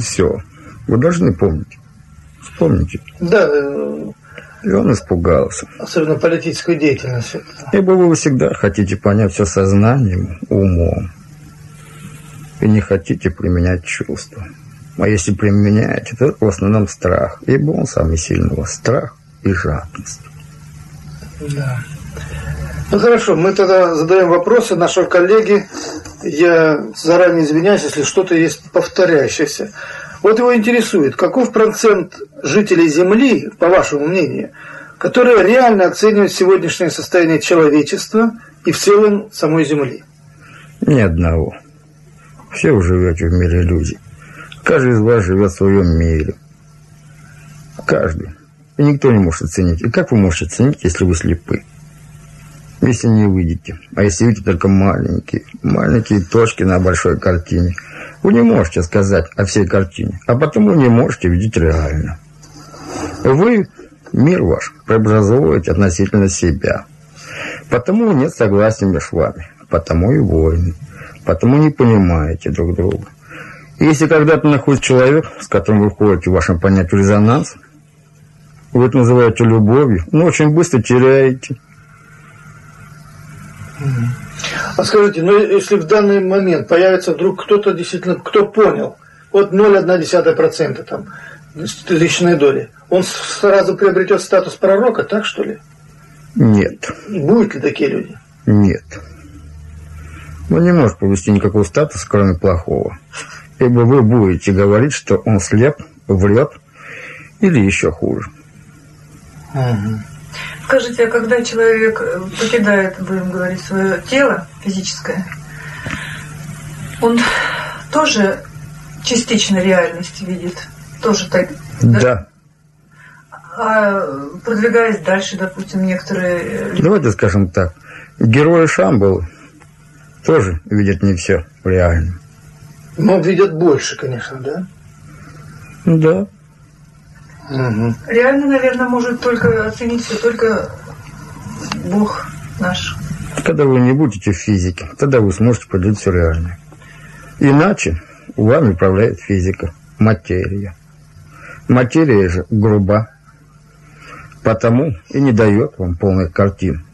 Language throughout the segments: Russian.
Все. Вы должны помнить. Вспомните. Да. И он испугался. Особенно политическую деятельность. Ибо вы всегда хотите понять все сознанием, умом. И не хотите применять чувства. А если применяете, то в основном страх. Ибо он самый сильный Страх и жадность. Да. Ну хорошо, мы тогда задаем вопросы нашего коллеги. Я заранее извиняюсь, если что-то есть повторяющееся. Вот его интересует, каков процент жителей Земли, по вашему мнению, которые реально оценивают сегодняшнее состояние человечества и в целом самой Земли? Ни одного. Все вы живете в мире иллюзий. Каждый из вас живет в своем мире. Каждый. И никто не может оценить. И как вы можете оценить, если вы слепы? Если не увидите. А если видите только маленькие, маленькие точки на большой картине. Вы не можете сказать о всей картине. А потому не можете видеть реально. Вы мир ваш преобразовываете относительно себя. Потому нет согласия между вами. Потому и войны. Потому не понимаете друг друга. Если когда-то находится человек, с которым вы входите в вашем понятии резонанс, вы это называете любовью, но очень быстро теряете. А скажите, ну если в данный момент появится вдруг кто-то действительно, кто понял, вот 0,1% там, личной доли, он сразу приобретет статус пророка, так что ли? Нет. Будут ли такие люди? Нет. Он не может повести никакого статуса, кроме плохого ибо вы будете говорить, что он слеп, врет или еще хуже. Угу. Скажите, а когда человек э, покидает, будем говорить, свое тело физическое, он тоже частично реальность видит? Тоже так? Да. да? А продвигаясь дальше, допустим, некоторые... Давайте скажем так. Герои Шамбалы тоже видят не все реально. Но видят больше, конечно, да? Да. Угу. Реально, наверное, может только оценить все только Бог наш. Когда вы не будете в физике, тогда вы сможете поделить все реальное. Иначе вами управляет физика, материя. Материя же груба, потому и не дает вам полных картин.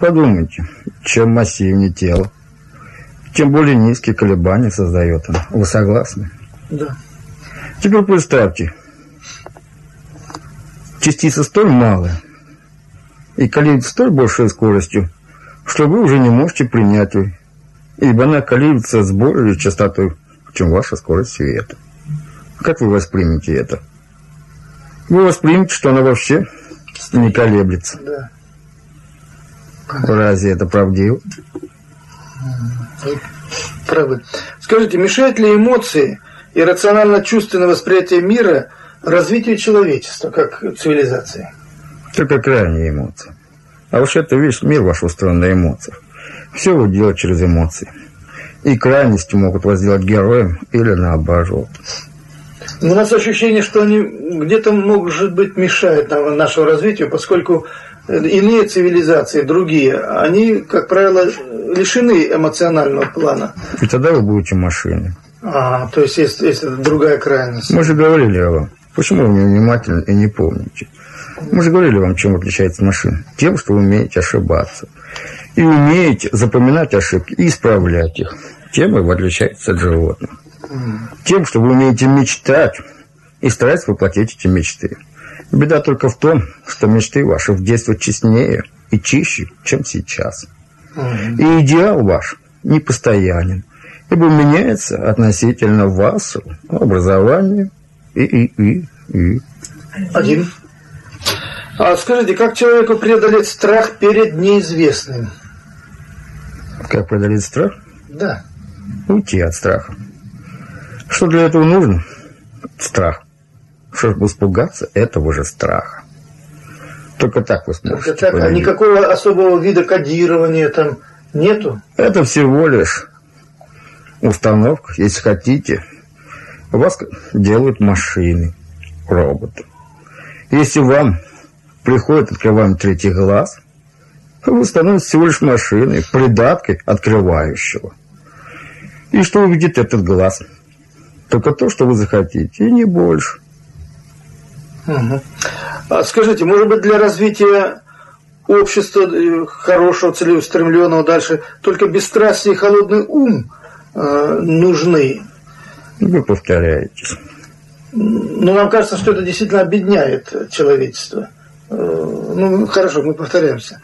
Подумайте, чем массивнее тело, тем более низкие колебания создает она. Вы согласны? Да. Теперь представьте, частица столь малая и колеблется столь большой скоростью, что вы уже не можете принять ее, ибо она колеблется с большей частотой, чем ваша скорость света. Как вы воспримете это? Вы воспримете, что она вообще не колеблется. Да. Разве это правдиво? правы. Скажите, мешают ли эмоции и рационально-чувственное восприятие мира развитию человечества как цивилизации? Только крайние эмоции. А уж это весь мир ваш устроен на эмоциях. Все вы делаете через эмоции. И крайности могут вас сделать героем или наоборот. Но у нас ощущение, что они где-то, может быть, мешают нашему развитию, поскольку иные цивилизации, другие, они, как правило, лишены эмоционального плана. И тогда вы будете машиной. А, то есть, есть, есть другая крайность. Мы же говорили о вам. Почему вы не внимательны и не помните? Мы же говорили вам, чем отличается машина. Тем, что вы умеете ошибаться. И умеете запоминать ошибки и исправлять их. Тем вы отличаетесь от животных. Тем, что вы умеете мечтать и стараться воплотить эти мечты. Беда только в том, что мечты ваши в детстве честнее и чище, чем сейчас. И идеал ваш непостоянен, ибо меняется относительно вас, образования и, и, и. Один. А скажите, как человеку преодолеть страх перед неизвестным? Как преодолеть страх? Да. Уйти от страха. Что для этого нужно? Страх чтобы испугаться этого же страха. Только так вы сможете. так, а никакого особого вида кодирования там нету? Это всего лишь установка, если хотите. У вас делают машины, роботы. Если вам приходит открываем третий глаз, вы становитесь всего лишь машиной, придаткой открывающего. И что увидит этот глаз? Только то, что вы захотите, и не больше. Угу. А скажите, может быть, для развития общества э, хорошего, целеустремленного дальше, только бесстрастие и холодный ум э, нужны? Вы повторяетесь. Но нам кажется, что это действительно объединяет человечество. Э, ну, хорошо, мы повторяемся.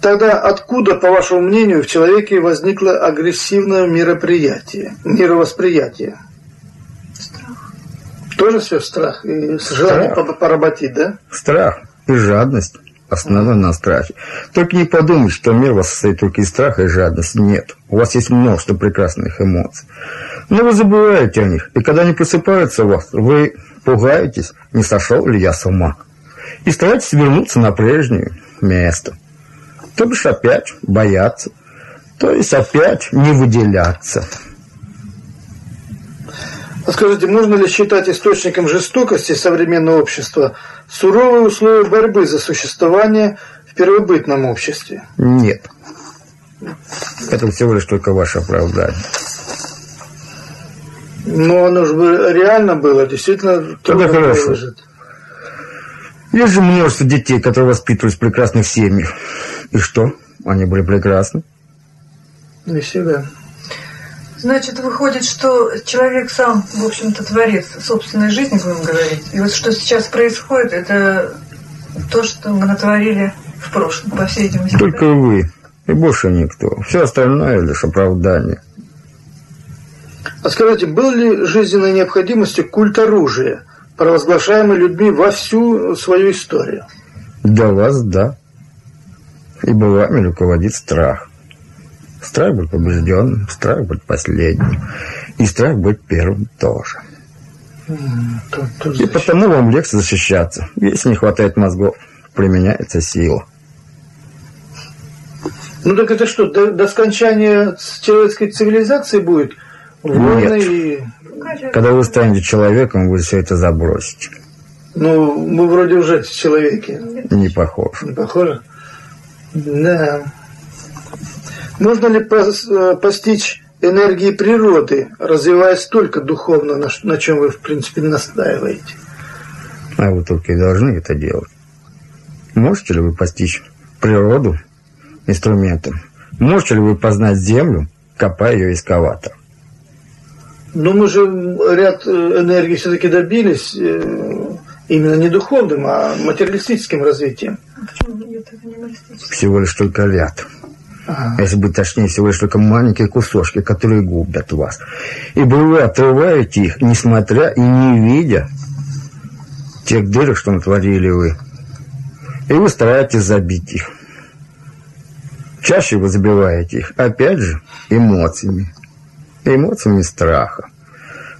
Тогда откуда, по вашему мнению, в человеке возникло агрессивное мироприятие, мировосприятие? Страх. Тоже все страх и желание страх. поработить, да? Страх и жадность основана на страхе. Только не подумайте, что мир у вас состоит только из страха и жадности. Нет. У вас есть множество прекрасных эмоций. Но вы забываете о них. И когда они просыпаются у вас, вы пугаетесь, не сошел ли я с ума. И стараетесь вернуться на прежнее место. То бишь опять бояться. То есть опять не выделяться. А скажите, можно ли считать источником жестокости современного общества суровые условия борьбы за существование в первобытном обществе? Нет. Это всего лишь только ваше оправдание. Но оно же реально было, действительно. Тогда хорошо. Лежит. Есть же множество детей, которые воспитывались в прекрасных семьях. И что? Они были прекрасны? Не всегда. Значит, выходит, что человек сам, в общем-то, творец собственной жизни, будем говорить. И вот что сейчас происходит, это то, что мы натворили в прошлом, по всей видимости. Только вы. И больше никто. Все остальное лишь оправдание. А скажите, был ли жизненной необходимостью культ оружия, провозглашаемый людьми во всю свою историю? Для вас – да. Ибо вами руководит страх. Страх быть побежденным, страх быть последним. И страх быть первым тоже. И потому вам легче защищаться. Если не хватает мозгов, применяется сила. Ну так это что, до, до скончания человеческой цивилизации будет – нет. И... Когда вы станете человеком, вы все это забросите. Ну, мы вроде уже человеки. Не похоже. Не похоже? Да. Можно ли э, постичь энергии природы, развиваясь только духовно, на, на чем вы, в принципе, настаиваете? А вы только и должны это делать. Можете ли вы постичь природу инструментом? Можете ли вы познать землю, копая ее эскаватором? Но мы же ряд э, энергии все-таки добились э, именно не духовным, а материалистическим развитием. Всего лишь только ряд. Ага. Если быть точнее, всего лишь только маленькие кусочки, которые губят вас. Ибо вы отрываете их, несмотря и не видя тех дырок, что натворили вы. И вы стараетесь забить их. Чаще вы забиваете их, опять же, эмоциями эмоциями страха.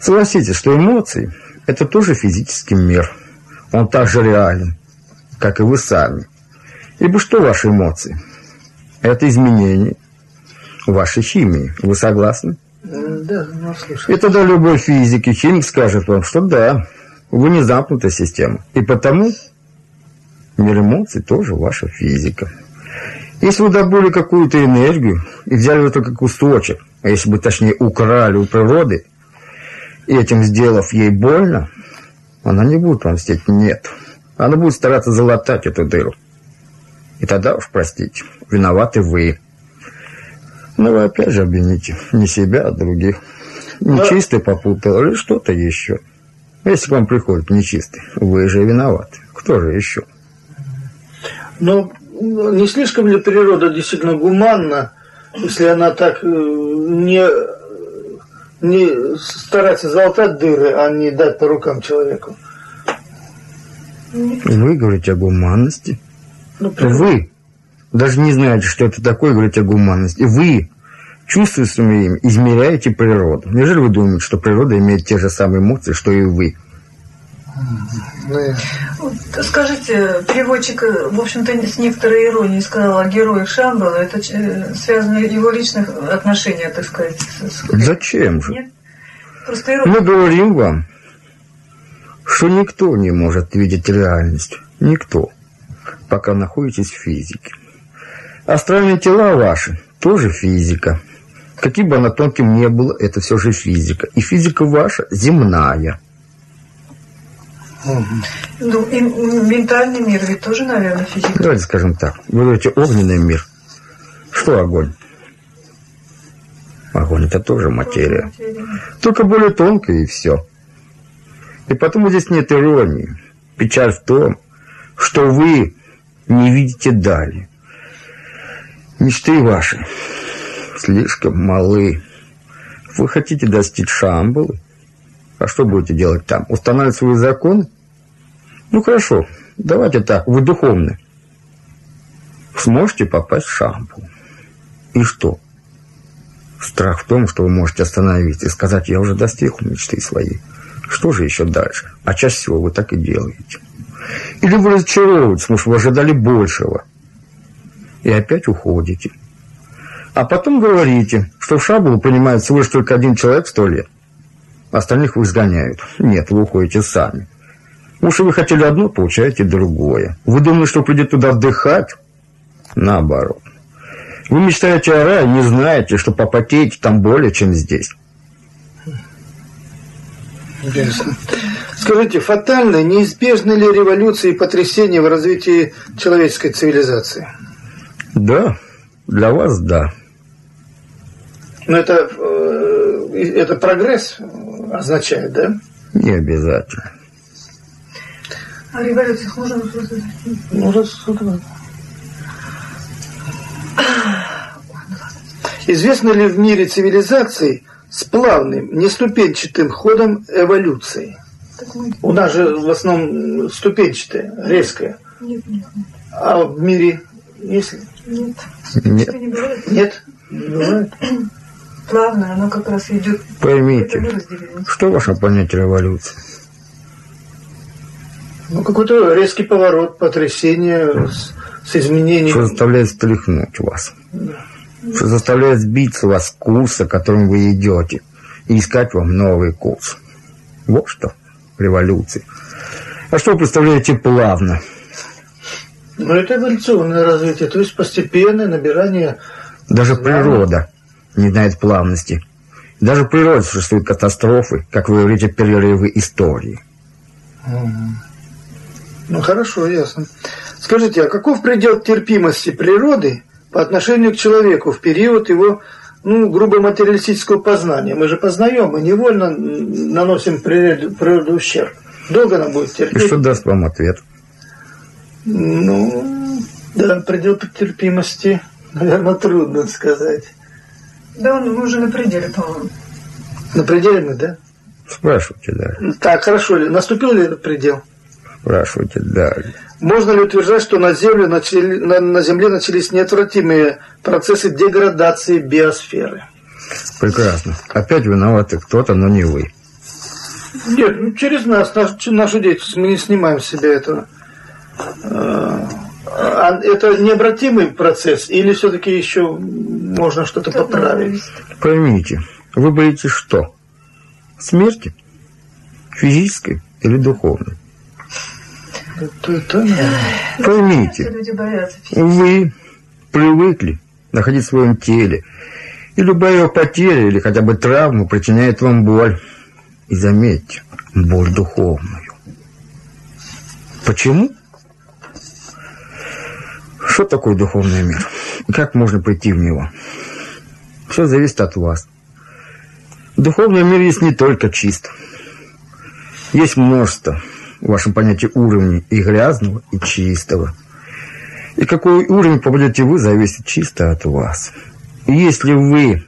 Согласитесь, что эмоции – это тоже физический мир. Он так же реален, как и вы сами. Ибо что ваши эмоции? Это изменение вашей химии. Вы согласны? Да, ну, И тогда любой физик и химик скажет вам, что да, вы не замкнутая система. И потому мир эмоций тоже ваша физика. Если вы добыли какую-то энергию и взяли ее только кусочек, а если бы точнее украли у природы, и этим сделав ей больно, она не будет вам мстить, нет. Она будет стараться залатать эту дыру. И тогда уж, простите, виноваты вы. Но вы опять же обвините не себя, а других. Нечистый попутал или что-то еще. Если к вам приходит нечистый, вы же виноваты. Кто же еще? Но не слишком ли природа действительно гуманна, если она так э, не, не старается залатать дыры, а не дать по рукам человеку? Вы говорите о гуманности? Ну, вы даже не знаете, что это такое, говорите о гуманности. Вы чувствуете своим измеряете природу. Неужели вы думаете, что природа имеет те же самые эмоции, что и вы? Скажите, переводчик, в общем-то, с некоторой иронией сказал о герое Шамбала. Это э, связано его личных отношений, так сказать. С... Зачем же? Нет? Просто ирония. Мы говорим вам, что никто не может видеть реальность. Никто. Пока находитесь в физике. Астральные тела ваши тоже физика. Каким бы она тонким ни было, это все же физика. И физика ваша земная. Ну, и ментальный мир ведь тоже, наверное, физика. Давайте скажем так. Вы говорите, огненный мир. Что огонь? Огонь это тоже материя. Только более тонкая и все. И потому здесь нет иронии. Печаль в том, что вы не видите дали. Мечты ваши слишком малы. Вы хотите достичь Шамбалы? А что будете делать там? Устанавливать свои законы? Ну хорошо, давайте так, вы духовны. Сможете попасть в Шамбалу. И что? Страх в том, что вы можете остановиться и сказать, я уже достиг мечты своей. Что же еще дальше? А чаще всего вы так и делаете. Или вы разочаровываетесь, потому что вы ожидали большего. И опять уходите. А потом говорите, что в Шабулу понимает лишь только один человек сто лет. Остальных вы изгоняют. Нет, вы уходите сами. Уж вы хотели одно, получаете другое. Вы думали, что придет туда отдыхать? Наоборот. Вы мечтаете о рае, не знаете, что попотеете там более, чем здесь. Ясно. Скажите, фатально, неизбежны ли революции и потрясения в развитии человеческой цивилизации? Да, для вас да. Но это, э, это прогресс означает, да? Не обязательно. А революциях можно рассуждать? Ну, рассуждать. Известно ли в мире цивилизаций с плавным, неступенчатым ходом эволюции? У нас же в основном ступенчатая, резкая. Нет, нет, нет. А в мире есть ли? Нет. Нет. Не бывает? Нет? Не бывает. Плавно, оно как раз идет. Поймите, что ваше понятие революции? Ну, какой-то резкий поворот, потрясение с, с изменением. Что заставляет стряхнуть вас? Что заставляет сбиться вас с курса, которым вы идете, и искать вам новый курс? Вот что революция. А что вы представляете плавно? Ну, это эволюционное развитие, то есть постепенное набирание. Даже Знаю. природа не знает плавности. Даже в природе существуют катастрофы, как вы говорите, перерывы истории. Ну, хорошо, ясно. Скажите, а каков предел терпимости природы по отношению к человеку в период его, ну, грубо материалистического познания? Мы же познаем, мы невольно наносим природе, природе ущерб. Долго она будет И терпеть? что даст вам ответ? Ну, да, предел терпимости, наверное, трудно сказать. Да, он, мы уже на пределе, по-моему. На пределе мы, да? Спрашивайте далее. Так, хорошо ли, наступил ли этот предел? Спрашивайте далее. Можно ли утверждать, что на Земле, начали, на, на Земле начались неотвратимые процессы деградации биосферы? Прекрасно. Опять виноваты кто-то, но не вы. Нет, ну, через нас, наш- нашу деятельность, мы не снимаем с себя этого. Э, а Это необратимый процесс или все-таки еще можно что-то поправить? Поймите, вы боитесь что? Смерти? Физической или духовной? Поймите, вы привыкли находиться в своем теле, и любая его потеря или хотя бы травма причиняет вам боль. И заметьте, боль духовную. Почему? Что такое духовный мир? Как можно прийти в него? Все зависит от вас. Духовный мир есть не только чист. Есть множество, в вашем понятии, уровней и грязного, и чистого. И какой уровень попадете вы, зависит чисто от вас. И если вы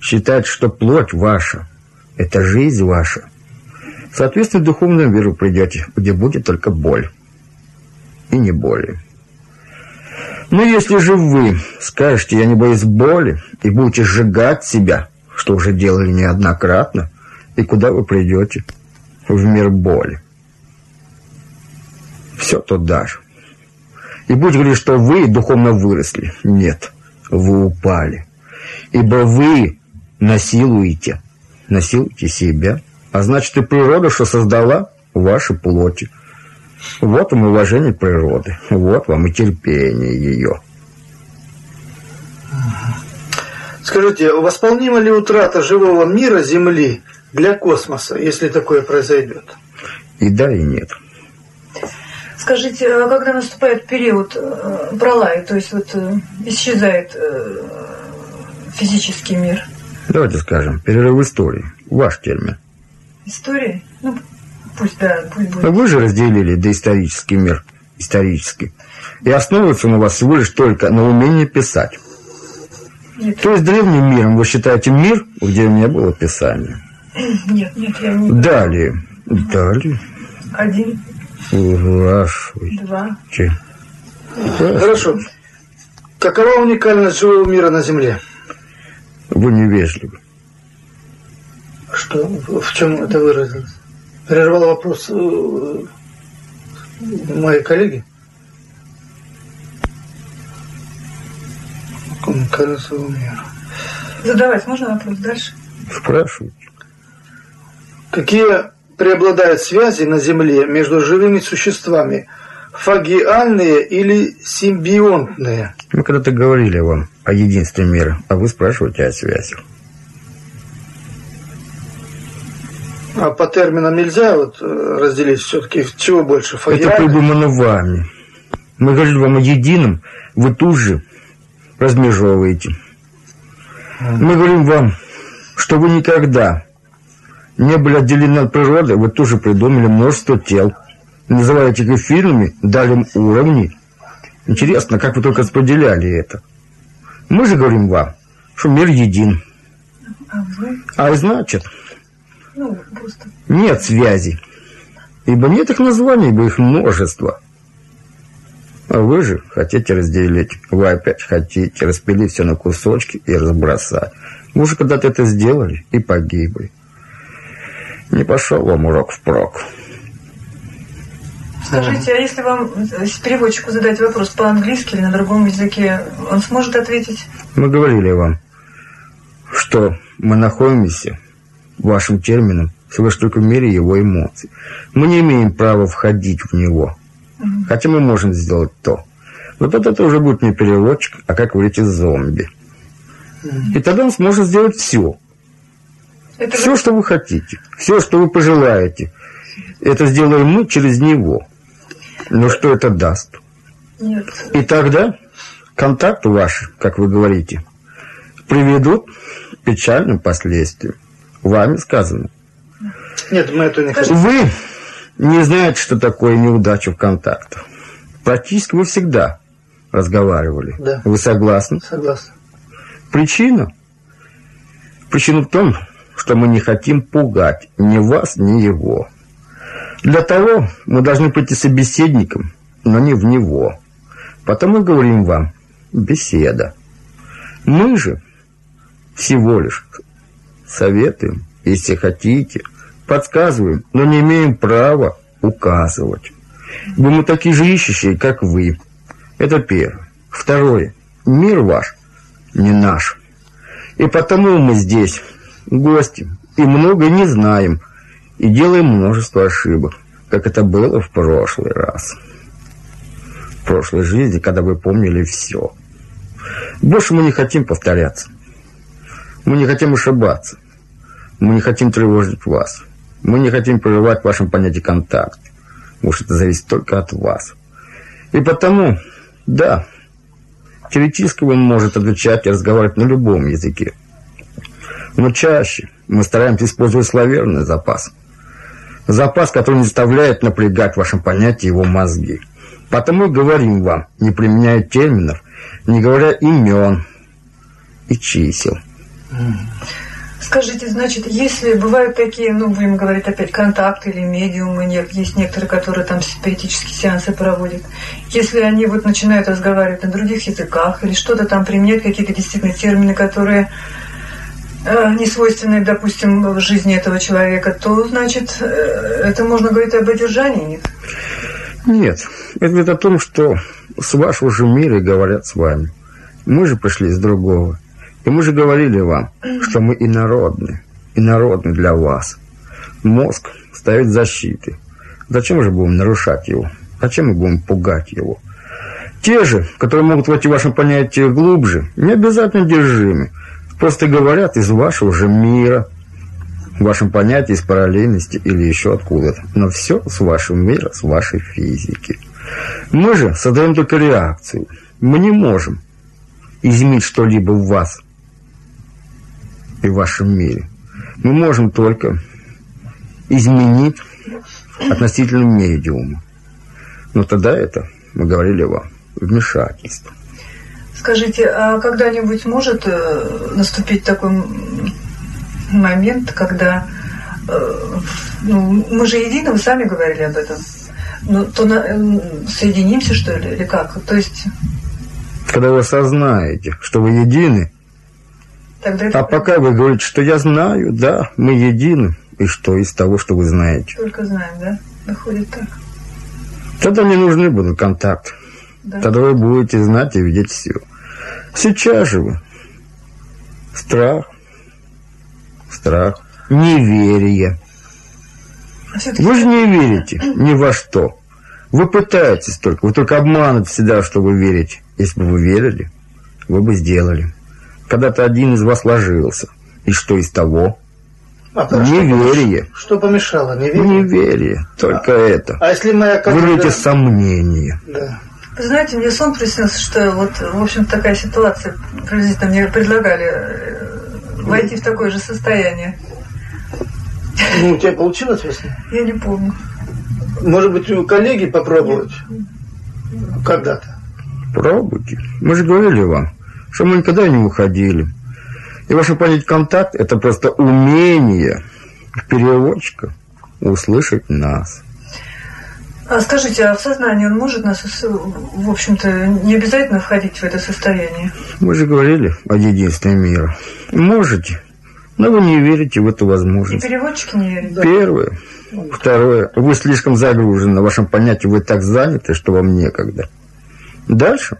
считаете, что плоть ваша – это жизнь ваша, соответственно, духовную миру придете, где будет только боль. И не более. Но если же вы скажете, я не боюсь боли, и будете сжигать себя, что уже делали неоднократно, и куда вы придете? В мир боли. Все туда же. И будете говорить, что вы духовно выросли. Нет, вы упали. Ибо вы насилуете, насилуете себя. А значит, и природа, что создала ваши плоти. Вот вам уважение природы. Вот вам и терпение ее. Скажите, восполнима ли утрата живого мира Земли для космоса, если такое произойдет? И да, и нет. Скажите, а когда наступает период э, пролая, то есть вот э, исчезает э, физический мир? Давайте скажем, перерыв истории. Ваш термин. Истории? Ну, пусть, да, пусть будет. Но вы же разделили доисторический мир исторический. И основывается на вас всего лишь только на умении писать. Нет, То есть древним миром вы считаете мир, где не было писания. нет, нет, я не... Далее. Далее. Один, Спрашивайте. два. Хорошо. Какова уникальность живого мира на Земле? Вы невежливы. Что? В чем это выразилось? Прервал вопрос э, моей коллеги? Уникальность живого мира. Задавать можно вопрос дальше? Спрашивайте. Какие преобладают связи на Земле между живыми существами? Фагиальные или симбионтные? Мы когда-то говорили вам о единстве мира, а вы спрашиваете о связях. А по терминам нельзя вот э, разделить все-таки чего больше? Это Фагиальные? придумано вами. Мы говорили вам о едином, вы тут же размежевываете. Мы говорим вам, что вы никогда не были отделены от природы, вы тоже придумали множество тел. Называете их эфирными, дали им уровни. Интересно, как вы только распределяли это. Мы же говорим вам, что мир един. А вы? А значит, Ну, просто... нет связи. Ибо нет их названий, ибо их множество. А вы же хотите разделить. Вы опять хотите распилить все на кусочки и разбросать. Вы уже когда-то это сделали и погибли. Не пошел вам урок впрок. Скажите, а если вам э, переводчику задать вопрос по-английски или на другом языке, он сможет ответить? Мы говорили вам, что мы находимся, вашим термином, всего только в мире его эмоций. Мы не имеем права входить в него. Хотя мы можем сделать то. Но тогда это уже будет не переводчик, а, как вы говорите, зомби. И тогда он сможет сделать все. Это Все, что вы хотите. Все, что вы пожелаете. Это сделаем мы через него. Но что это даст? Нет. И тогда контакты ваши, как вы говорите, приведут к печальным последствиям. Вами сказано. Нет, мы это не хотим. Вы не знаете, что такое неудача в контактах. Практически вы всегда разговаривали. Да. Вы согласны? Согласен. Причина? Причина в том, что мы не хотим пугать ни вас, ни его. Для того мы должны пойти собеседником, но не в него. Потому говорим вам беседа. Мы же всего лишь советуем, если хотите, подсказываем, но не имеем права указывать. Ибо мы такие же ищущие, как вы. Это первое. Второе. Мир ваш не наш. И потому мы здесь, гости, и много не знаем, и делаем множество ошибок, как это было в прошлый раз. В прошлой жизни, когда вы помнили все. Больше мы не хотим повторяться. Мы не хотим ошибаться. Мы не хотим тревожить вас. Мы не хотим прерывать в вашем понятии контакт. Может, это зависит только от вас. И потому, да, теоретически он может отвечать и разговаривать на любом языке. Но чаще мы стараемся использовать словерный запас. Запас, который не заставляет напрягать в вашем его мозги. Потому и говорим вам, не применяя терминов, не говоря имен и чисел. Скажите, значит, если бывают такие, ну, будем говорить опять, контакты или медиумы, есть некоторые, которые там спиритические сеансы проводят, если они вот начинают разговаривать на других языках или что-то там применять, какие-то действительно термины, которые не свойственны, допустим, жизни этого человека, то, значит, э, это можно говорить об одержании, нет? Нет, это говорит о том, что с вашего же мира говорят с вами. Мы же пришли из другого. И мы же говорили вам, что мы инородны. Инородны для вас. Мозг ставит защиты. Зачем же будем нарушать его? Зачем мы будем пугать его? Те же, которые могут войти в ваше понятие глубже, не обязательно держимы. Просто говорят из вашего же мира, в вашем понятии из параллельности или еще откуда-то. Но все с вашего мира, с вашей физики. Мы же создаем только реакцию. Мы не можем изменить что-либо в вас и в вашем мире. Мы можем только изменить относительно медиума. Но тогда это, мы говорили вам, вмешательство. Скажите, а когда-нибудь может э, наступить такой момент, когда э, ну, мы же едины, вы сами говорили об этом, ну, то на, э, соединимся, что ли, или как? То есть... Когда вы осознаете, что вы едины, Тогда это... а пока вы говорите, что я знаю, да, мы едины, и что из того, что вы знаете? Только знаем, да? Выходит так. Тогда не нужны будут контакты. Да. Тогда вы будете знать и видеть все. Сейчас же вы. Страх. Страх. Неверие. А вы же не верите ни во что. Вы пытаетесь только. Вы только обманываете себя, что вы верите. Если бы вы верили, вы бы сделали. Когда-то один из вас ложился. И что из того? А, Неверие. Что, что помешало? Неверие? Неверие. Только а, это. А если моя коллега... Вы видите сомнения. Да. Вы знаете, мне сон приснился, что вот, в общем, такая ситуация, приблизительно мне предлагали э, войти в такое же состояние. Ну, у тебя получилось, если? Я не помню. Может быть, у коллеги попробовать? Когда-то. Пробуйте. Мы же говорили вам, что мы никогда не уходили. И ваше понять контакт – это просто умение переводчика услышать нас. А скажите, а в сознании он может нас, в общем-то, не обязательно входить в это состояние? Мы же говорили о единстве мира. Можете, но вы не верите в эту возможность. И переводчики не верят? Первое. Второе. Вы слишком загружены. В вашем понятии вы так заняты, что вам некогда. Дальше.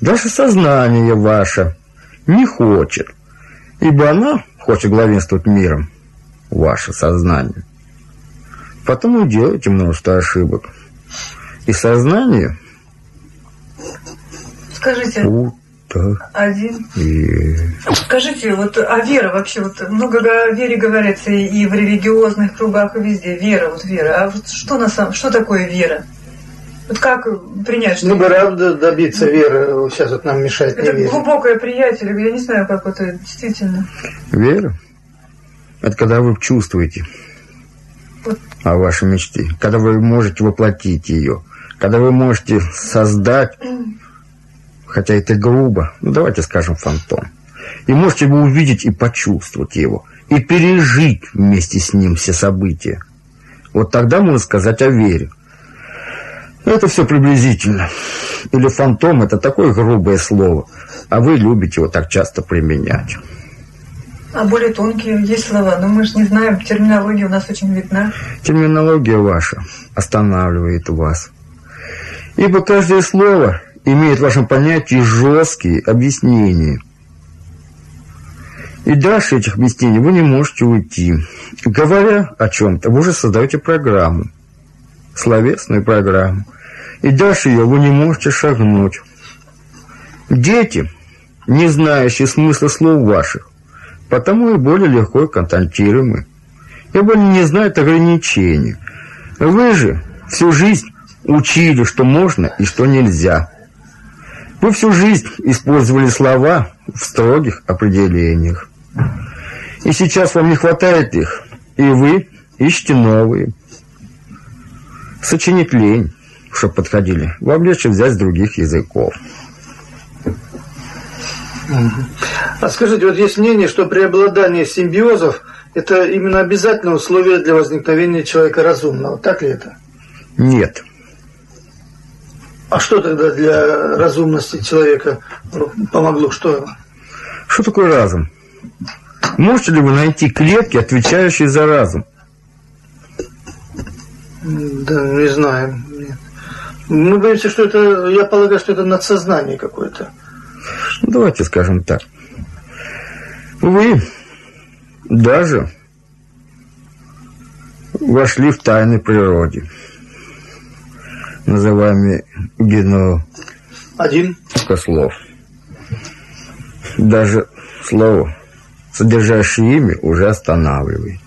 Дальше сознание ваше не хочет. Ибо она хочет главенствовать миром. Ваше сознание. Потом вы делаете множество ошибок. И сознание... Скажите, Пута. один. И... Скажите, вот а вера вообще, вот много о вере говорится и в религиозных кругах, и везде. Вера, вот вера. А вот что на самом, что такое вера? Вот как принять, что... Ну, бы рад добиться веры. Сейчас вот нам мешает Это не глубокое приятие. Я не знаю, как это действительно. Вера? Это когда вы чувствуете. О вашей мечте. Когда вы можете воплотить ее. Когда вы можете создать, хотя это грубо, ну давайте скажем фантом. И можете вы увидеть и почувствовать его. И пережить вместе с ним все события. Вот тогда можно сказать о вере. Это все приблизительно. Или фантом – это такое грубое слово, а вы любите его так часто применять. А более тонкие есть слова, но мы же не знаем, терминология у нас очень видна. Терминология ваша останавливает вас. Ибо каждое слово имеет в вашем понятии жесткие объяснения. И дальше этих объяснений вы не можете уйти. Говоря о чем-то, вы уже создаете программу, словесную программу и дальше ее вы не можете шагнуть. Дети, не знающие смысла слов ваших, потому и более легко контактируемы, ибо они не знают ограничений. Вы же всю жизнь учили, что можно и что нельзя. Вы всю жизнь использовали слова в строгих определениях. И сейчас вам не хватает их, и вы ищете новые. Сочинить лень чтобы подходили. Вам легче взять с других языков. А скажите, вот есть мнение, что преобладание симбиозов – это именно обязательное условие для возникновения человека разумного. Так ли это? Нет. А что тогда для разумности человека помогло? Что? Что такое разум? Можете ли вы найти клетки, отвечающие за разум? Да, не знаю. Нет. Мы боимся, что это, я полагаю, что это надсознание какое-то. Ну, давайте скажем так. Вы даже вошли в тайны природы, называемые гено... Один? слов. Даже слово содержащее имя, уже останавливает.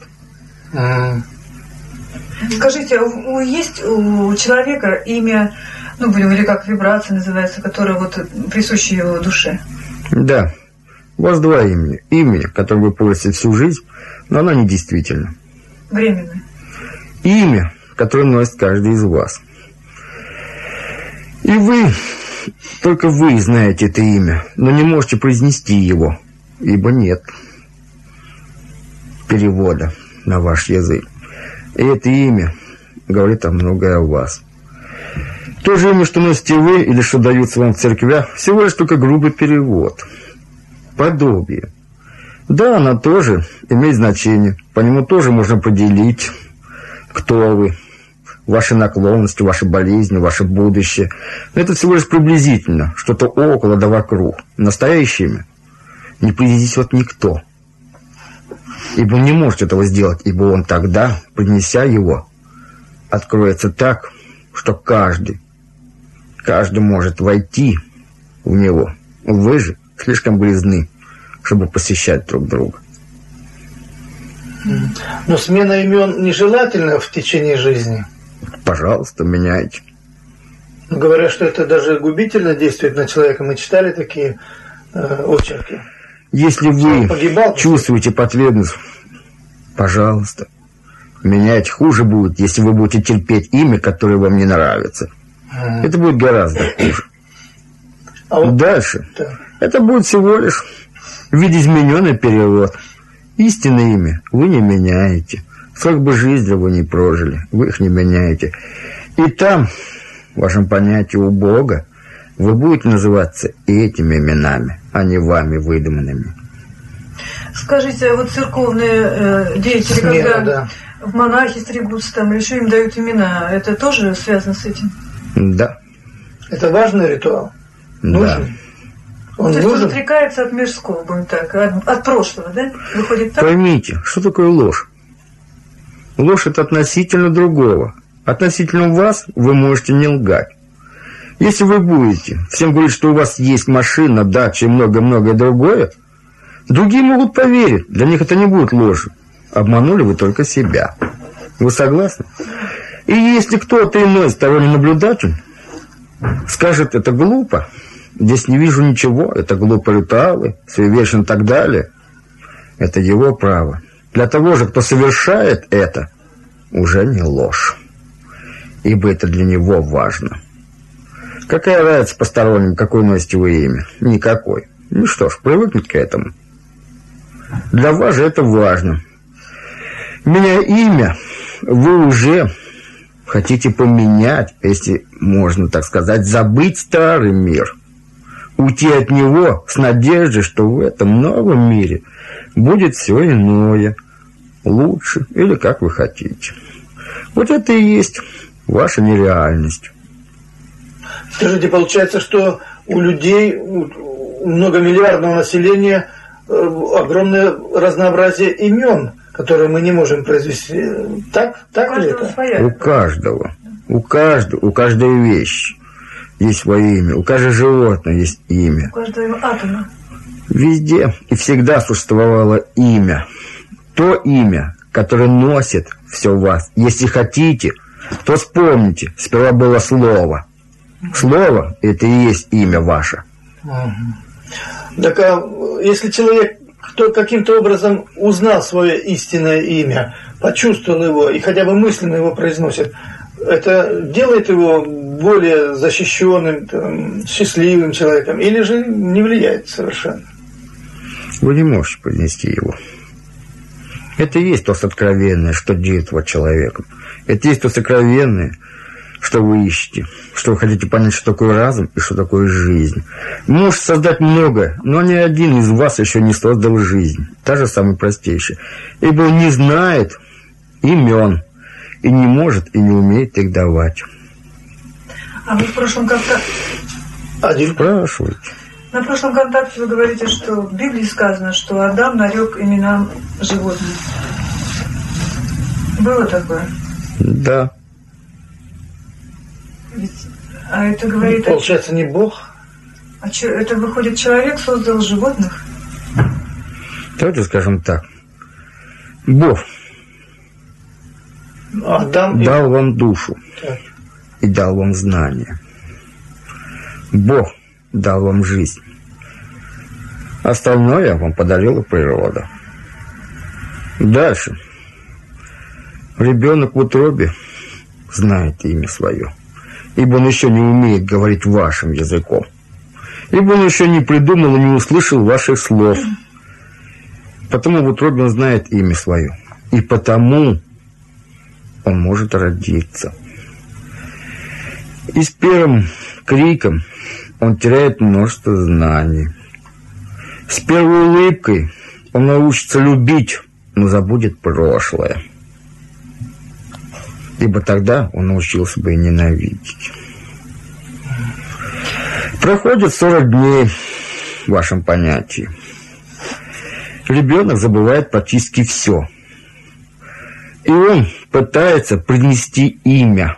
Скажите, а есть у человека имя, ну, будем или как вибрация называется, которая вот присуща его душе? Да. У вас два имени. Имя, которое вы пользуетесь всю жизнь, но оно недействительно. Временное. Имя, которое носит каждый из вас. И вы, только вы знаете это имя, но не можете произнести его, ибо нет перевода на ваш язык. И это имя говорит о многое о вас. То же имя, что носите вы или что даются вам в церквях, всего лишь только грубый перевод. Подобие. Да, она тоже имеет значение. По нему тоже можно поделить, кто вы, ваши наклонности, ваши болезни, ваше будущее. Но это всего лишь приблизительно, что-то около да вокруг. Настоящее имя не произнесет никто ибо не может этого сделать, ибо он тогда, поднеся его, откроется так, что каждый, каждый может войти в него. Вы же слишком близны, чтобы посещать друг друга. Но смена имен нежелательна в течение жизни. Пожалуйста, меняйте. Говорят, что это даже губительно действует на человека. Мы читали такие э, очерки. Если вы погибал, чувствуете потребность, пожалуйста, менять хуже будет, если вы будете терпеть имя, которое вам не нравится. Это будет гораздо хуже. А вот Дальше. Да. Это будет всего лишь в виде измененный перевод. Истинное имя вы не меняете. Сколько бы жизни вы не прожили, вы их не меняете. И там, в вашем понятии у Бога, вы будете называться этими именами, а не вами выдуманными. Скажите, а вот церковные э, деятели, Смена, когда да. в монахи стригутся там, или еще им дают имена, это тоже связано с этим? Да. Это важный ритуал? Нужен? Он То нужен? есть он отрекается от мирского, будем так, от, от прошлого, да? Выходит так? Поймите, что такое ложь? Ложь – это относительно другого. Относительно вас вы можете не лгать. Если вы будете всем говорить, что у вас есть машина, дача и много-многое другое, другие могут поверить. Для них это не будет ложью. Обманули вы только себя. Вы согласны? И если кто-то иной, сторонний наблюдатель, скажет, это глупо, здесь не вижу ничего, это глупо ритуалы, суеверие и так далее, это его право. Для того же, кто совершает это, уже не ложь, ибо это для него важно. Какая разница посторонним, какое носите вы имя? Никакой. Ну что ж, привыкнуть к этому. Для вас же это важно. Меняя имя, вы уже хотите поменять, если можно так сказать, забыть старый мир. Уйти от него с надеждой, что в этом новом мире будет все иное, лучше или как вы хотите. Вот это и есть ваша нереальность. Скажите, получается, что у людей, у многомиллиардного населения э, огромное разнообразие имен, которые мы не можем произвести. Так, так ли это? Своя. У каждого. У каждого, у каждой вещи есть свое имя. У каждого животного есть имя. У каждого атома. Везде и всегда существовало имя. То имя, которое носит все вас. Если хотите, то вспомните, сперва было слово – Слово – это и есть имя ваше. Так а если человек кто каким-то образом узнал свое истинное имя, почувствовал его и хотя бы мысленно его произносит, это делает его более защищенным, там, счастливым человеком или же не влияет совершенно? Вы не можете поднести его. Это и есть то сокровенное, что его человеком. Это и есть то сокровенное, что вы ищете, что вы хотите понять, что такое разум и что такое жизнь. Может создать много, но ни один из вас еще не создал жизнь, та же самая простейшая, ибо он не знает имен и не может и не умеет их давать. А вы в прошлом контакте... Один. Спрашивайте. На прошлом контакте вы говорите, что в Библии сказано, что Адам нарек именам животных. Было такое? Да. А это говорит... Ну, получается, не Бог? А че, это выходит, человек создал животных? Давайте скажем так. Бог Адам и- дал вам душу Так. и дал вам знания. Бог дал вам жизнь. Остальное вам подарила природа. Дальше. Ребенок в утробе знает имя свое, ибо он еще не умеет говорить вашим языком, ибо он еще не придумал и не услышал ваших слов. Потому в утробе он знает имя свое, и потому он может родиться. И с первым криком он теряет множество знаний. С первой улыбкой он научится любить, но забудет прошлое. Ибо тогда он научился бы ненавидеть. Проходит 40 дней в вашем понятии. Ребенок забывает практически все. И он пытается принести имя,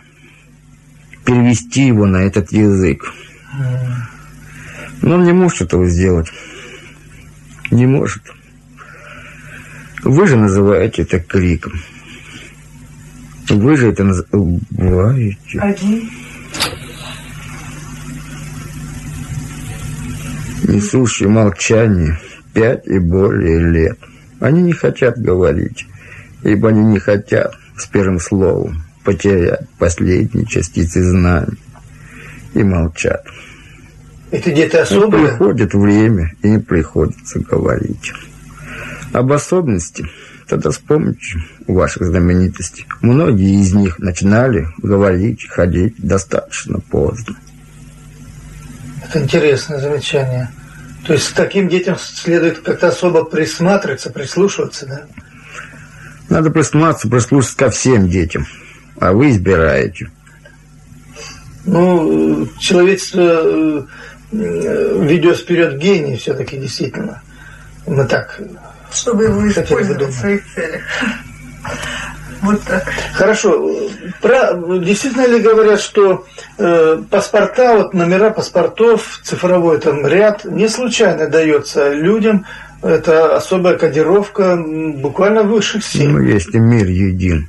перевести его на этот язык. Но он не может этого сделать. Не может. Вы же называете это криком. Вы же это называете. Один. Несущие молчание пять и более лет. Они не хотят говорить, ибо они не хотят с первым словом потерять последние частицы знаний. И молчат. Это дети Но особые? приходит время, и им приходится говорить. Об особенности тогда вспомните ваших знаменитостей. Многие из них начинали говорить, ходить достаточно поздно. Это интересное замечание. То есть к таким детям следует как-то особо присматриваться, прислушиваться, да? Надо присматриваться, прислушаться ко всем детям. А вы избираете. Ну, человечество э, э, ведет вперед гений все-таки, действительно. Мы так... Чтобы его использовать в своих целях. Вот так. Хорошо. Про, действительно ли говорят, что э, паспорта, вот номера паспортов, цифровой там ряд, не случайно дается людям? Это особая кодировка буквально высших сил. Ну, если мир един,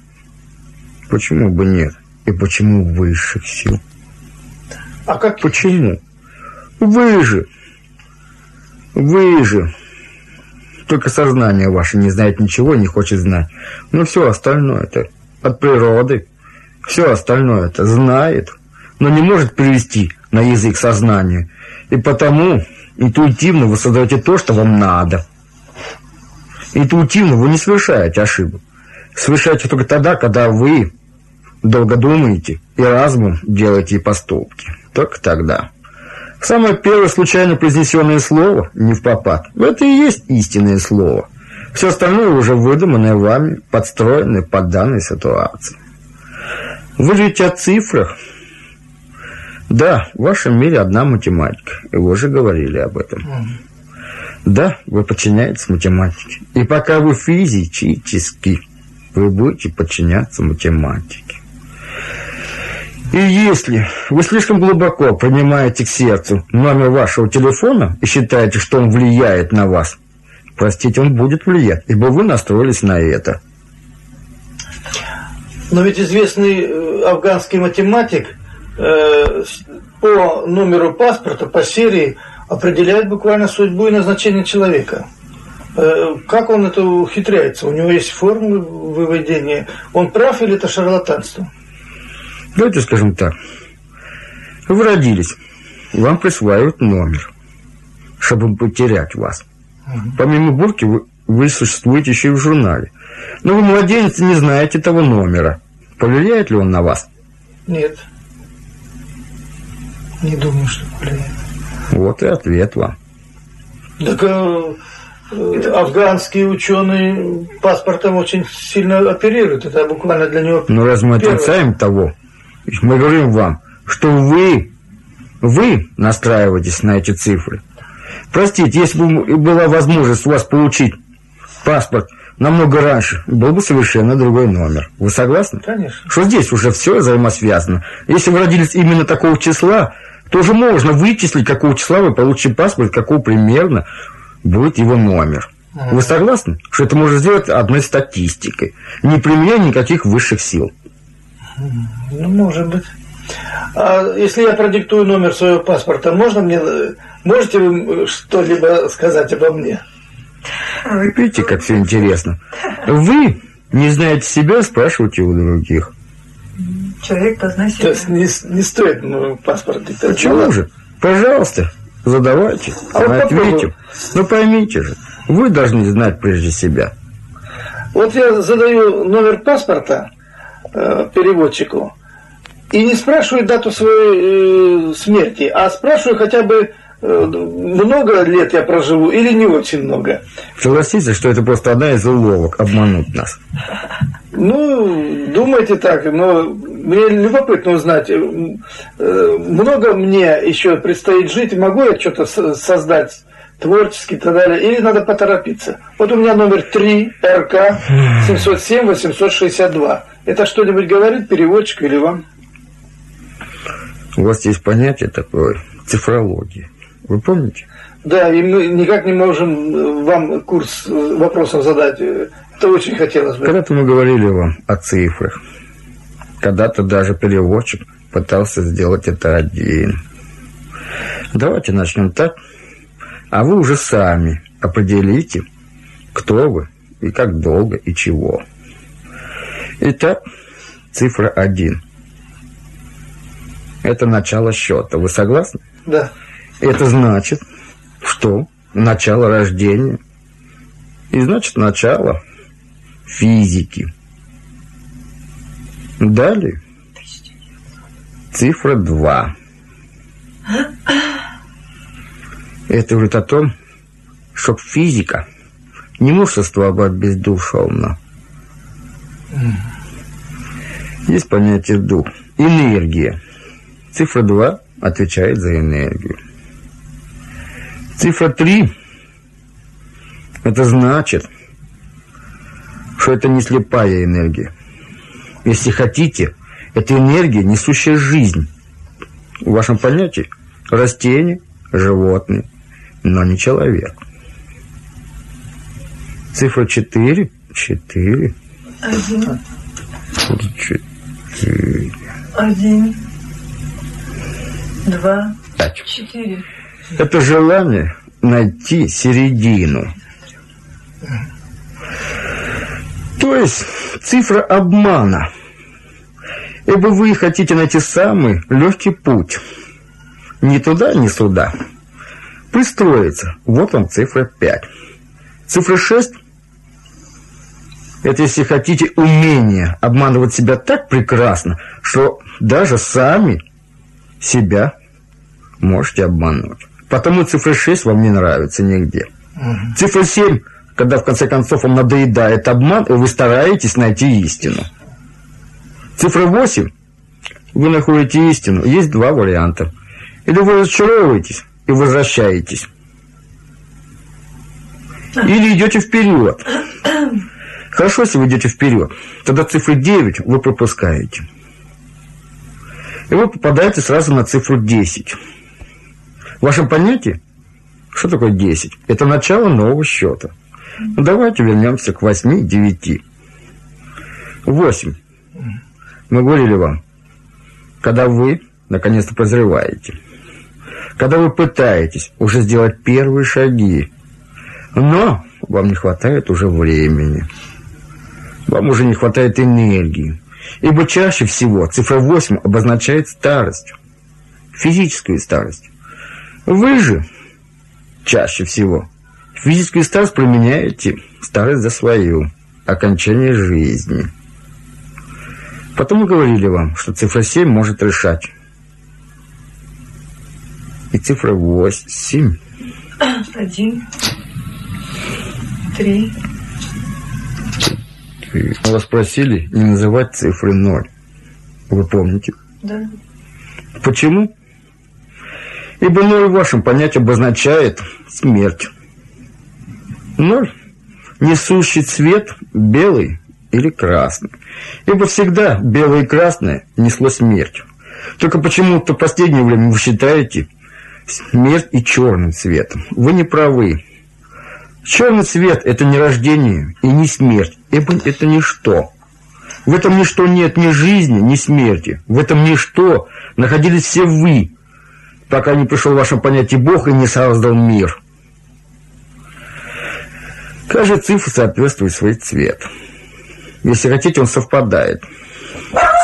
почему бы нет? И почему высших сил? А как Почему? Вы же, вы же, только сознание ваше не знает ничего, не хочет знать. Но все остальное это от природы, все остальное это знает, но не может перевести на язык сознания. И потому интуитивно вы создаете то, что вам надо. Интуитивно вы не совершаете ошибок. Совершаете только тогда, когда вы долго думаете и разумом делаете поступки. Только тогда. Самое первое случайно произнесенное слово, не в попад, это и есть истинное слово. Все остальное уже выдуманное вами, подстроенное под данной ситуации. Вы говорите о цифрах. Да, в вашем мире одна математика, и вы уже говорили об этом. Да, вы подчиняетесь математике. И пока вы физически, вы будете подчиняться математике. И если вы слишком глубоко принимаете к сердцу номер вашего телефона и считаете, что он влияет на вас, простите, он будет влиять, ибо вы настроились на это. Но ведь известный э, афганский математик э, по номеру паспорта, по серии определяет буквально судьбу и назначение человека. Э, Как он это ухитряется? У него есть формулы выведения. Он прав или это шарлатанство? Давайте скажем так. Вы родились, вам присваивают номер, чтобы потерять вас. Помимо бурки вы, вы существуете еще и в журнале. Но вы, младенец, не знаете того номера. Повлияет ли он на вас? Нет. Не думаю, что влияет. Вот и ответ вам. Так э, э, афганские ученые паспортом очень сильно оперируют. Это буквально для него... Но раз мы Первое. отрицаем того, мы говорим вам, что вы, вы настраиваетесь на эти цифры. Простите, если бы была возможность у вас получить паспорт намного раньше, был бы совершенно другой номер. Вы согласны? Конечно. Что здесь уже все взаимосвязано. Если вы родились именно такого числа, то уже можно вычислить, какого числа вы получите паспорт, какого примерно будет его номер. Вы согласны, что это можно сделать одной статистикой, не применяя никаких высших сил? Ну, может быть. А если я продиктую номер своего паспорта, можно мне, можете вы что-либо сказать обо мне? Видите, как все интересно. Вы не знаете себя, спрашиваете у других. Человек познай себя. То есть не, не стоит ну, паспорт диктовать? Почему же? Пожалуйста, задавайте, а мы ответим. Ну поймите же, вы должны знать прежде себя. Вот я задаю номер паспорта э, переводчику и не спрашиваю дату своей э, смерти, а спрашиваю хотя бы э, много лет я проживу или не очень много. Согласитесь, что это просто одна из уловок обмануть нас. Ну, думайте так, но мне любопытно узнать, много мне еще предстоит жить, могу я что-то создать творчески и так далее, или надо поторопиться. Вот у меня номер 3, РК 707-862. Это что-нибудь говорит переводчик или вам? У вас есть понятие такое, цифрология. Вы помните? Да, и мы никак не можем вам курс вопросов задать. Это очень хотелось бы. Когда-то мы говорили вам о цифрах. Когда-то даже переводчик пытался сделать это один. Давайте начнем так, а вы уже сами определите, кто вы и как долго и чего. Итак, цифра один. Это начало счета. Вы согласны? Да. Это значит, что начало рождения. И значит, начало физики. Далее цифра 2. Это говорит о том, что физика не может существовать бездушевно. Есть понятие дух. Энергия. Цифра 2 отвечает за энергию. Цифра 3 это значит, что это не слепая энергия. Если хотите, это энергия, несущая жизнь. В вашем понятии растение, животное, но не человек. Цифра 4. 4. Один. 4. Один. Два. Пять. Четыре. Это желание найти середину. То есть цифра обмана. Ибо вы хотите найти самый легкий путь. Ни туда, ни сюда. Пристроиться. Вот он, цифра 5. Цифра 6 это, если хотите, умение обманывать себя так прекрасно, что даже сами себя можете обмануть. Потому цифра 6 вам не нравится нигде. Угу. Цифра 7 когда в конце концов вам надоедает обман, и вы стараетесь найти истину. Цифра 8. Вы находите истину. Есть два варианта. Или вы разочаровываетесь и возвращаетесь. Или идете вперед. Хорошо, если вы идете вперед. Тогда цифру 9 вы пропускаете. И вы попадаете сразу на цифру 10. В вашем понятии, что такое 10? Это начало нового счета. Ну, давайте вернемся к восьми, девяти. Восемь. Мы говорили вам, когда вы наконец-то прозреваете, когда вы пытаетесь уже сделать первые шаги, но вам не хватает уже времени, вам уже не хватает энергии, ибо чаще всего цифра 8 обозначает старость, физическую старость. Вы же чаще всего Физический старость применяете старость за свою, окончание жизни. Потом мы говорили вам, что цифра 7 может решать. И цифра 8. Один. Три. Мы вас просили не называть цифры 0. Вы помните? Да. Почему? Ибо 0 в вашем понятии обозначает смерть. Ноль. Несущий цвет белый или красный. Ибо всегда белое и красное несло смерть. Только почему-то в последнее время вы считаете смерть и черным цветом. Вы не правы. Черный цвет – это не рождение и не смерть. Это, ничто. В этом ничто нет ни жизни, ни смерти. В этом ничто находились все вы, пока не пришел в ваше понятие Бог и не создал мир. Каждая цифра соответствует свой цвет. Если хотите, он совпадает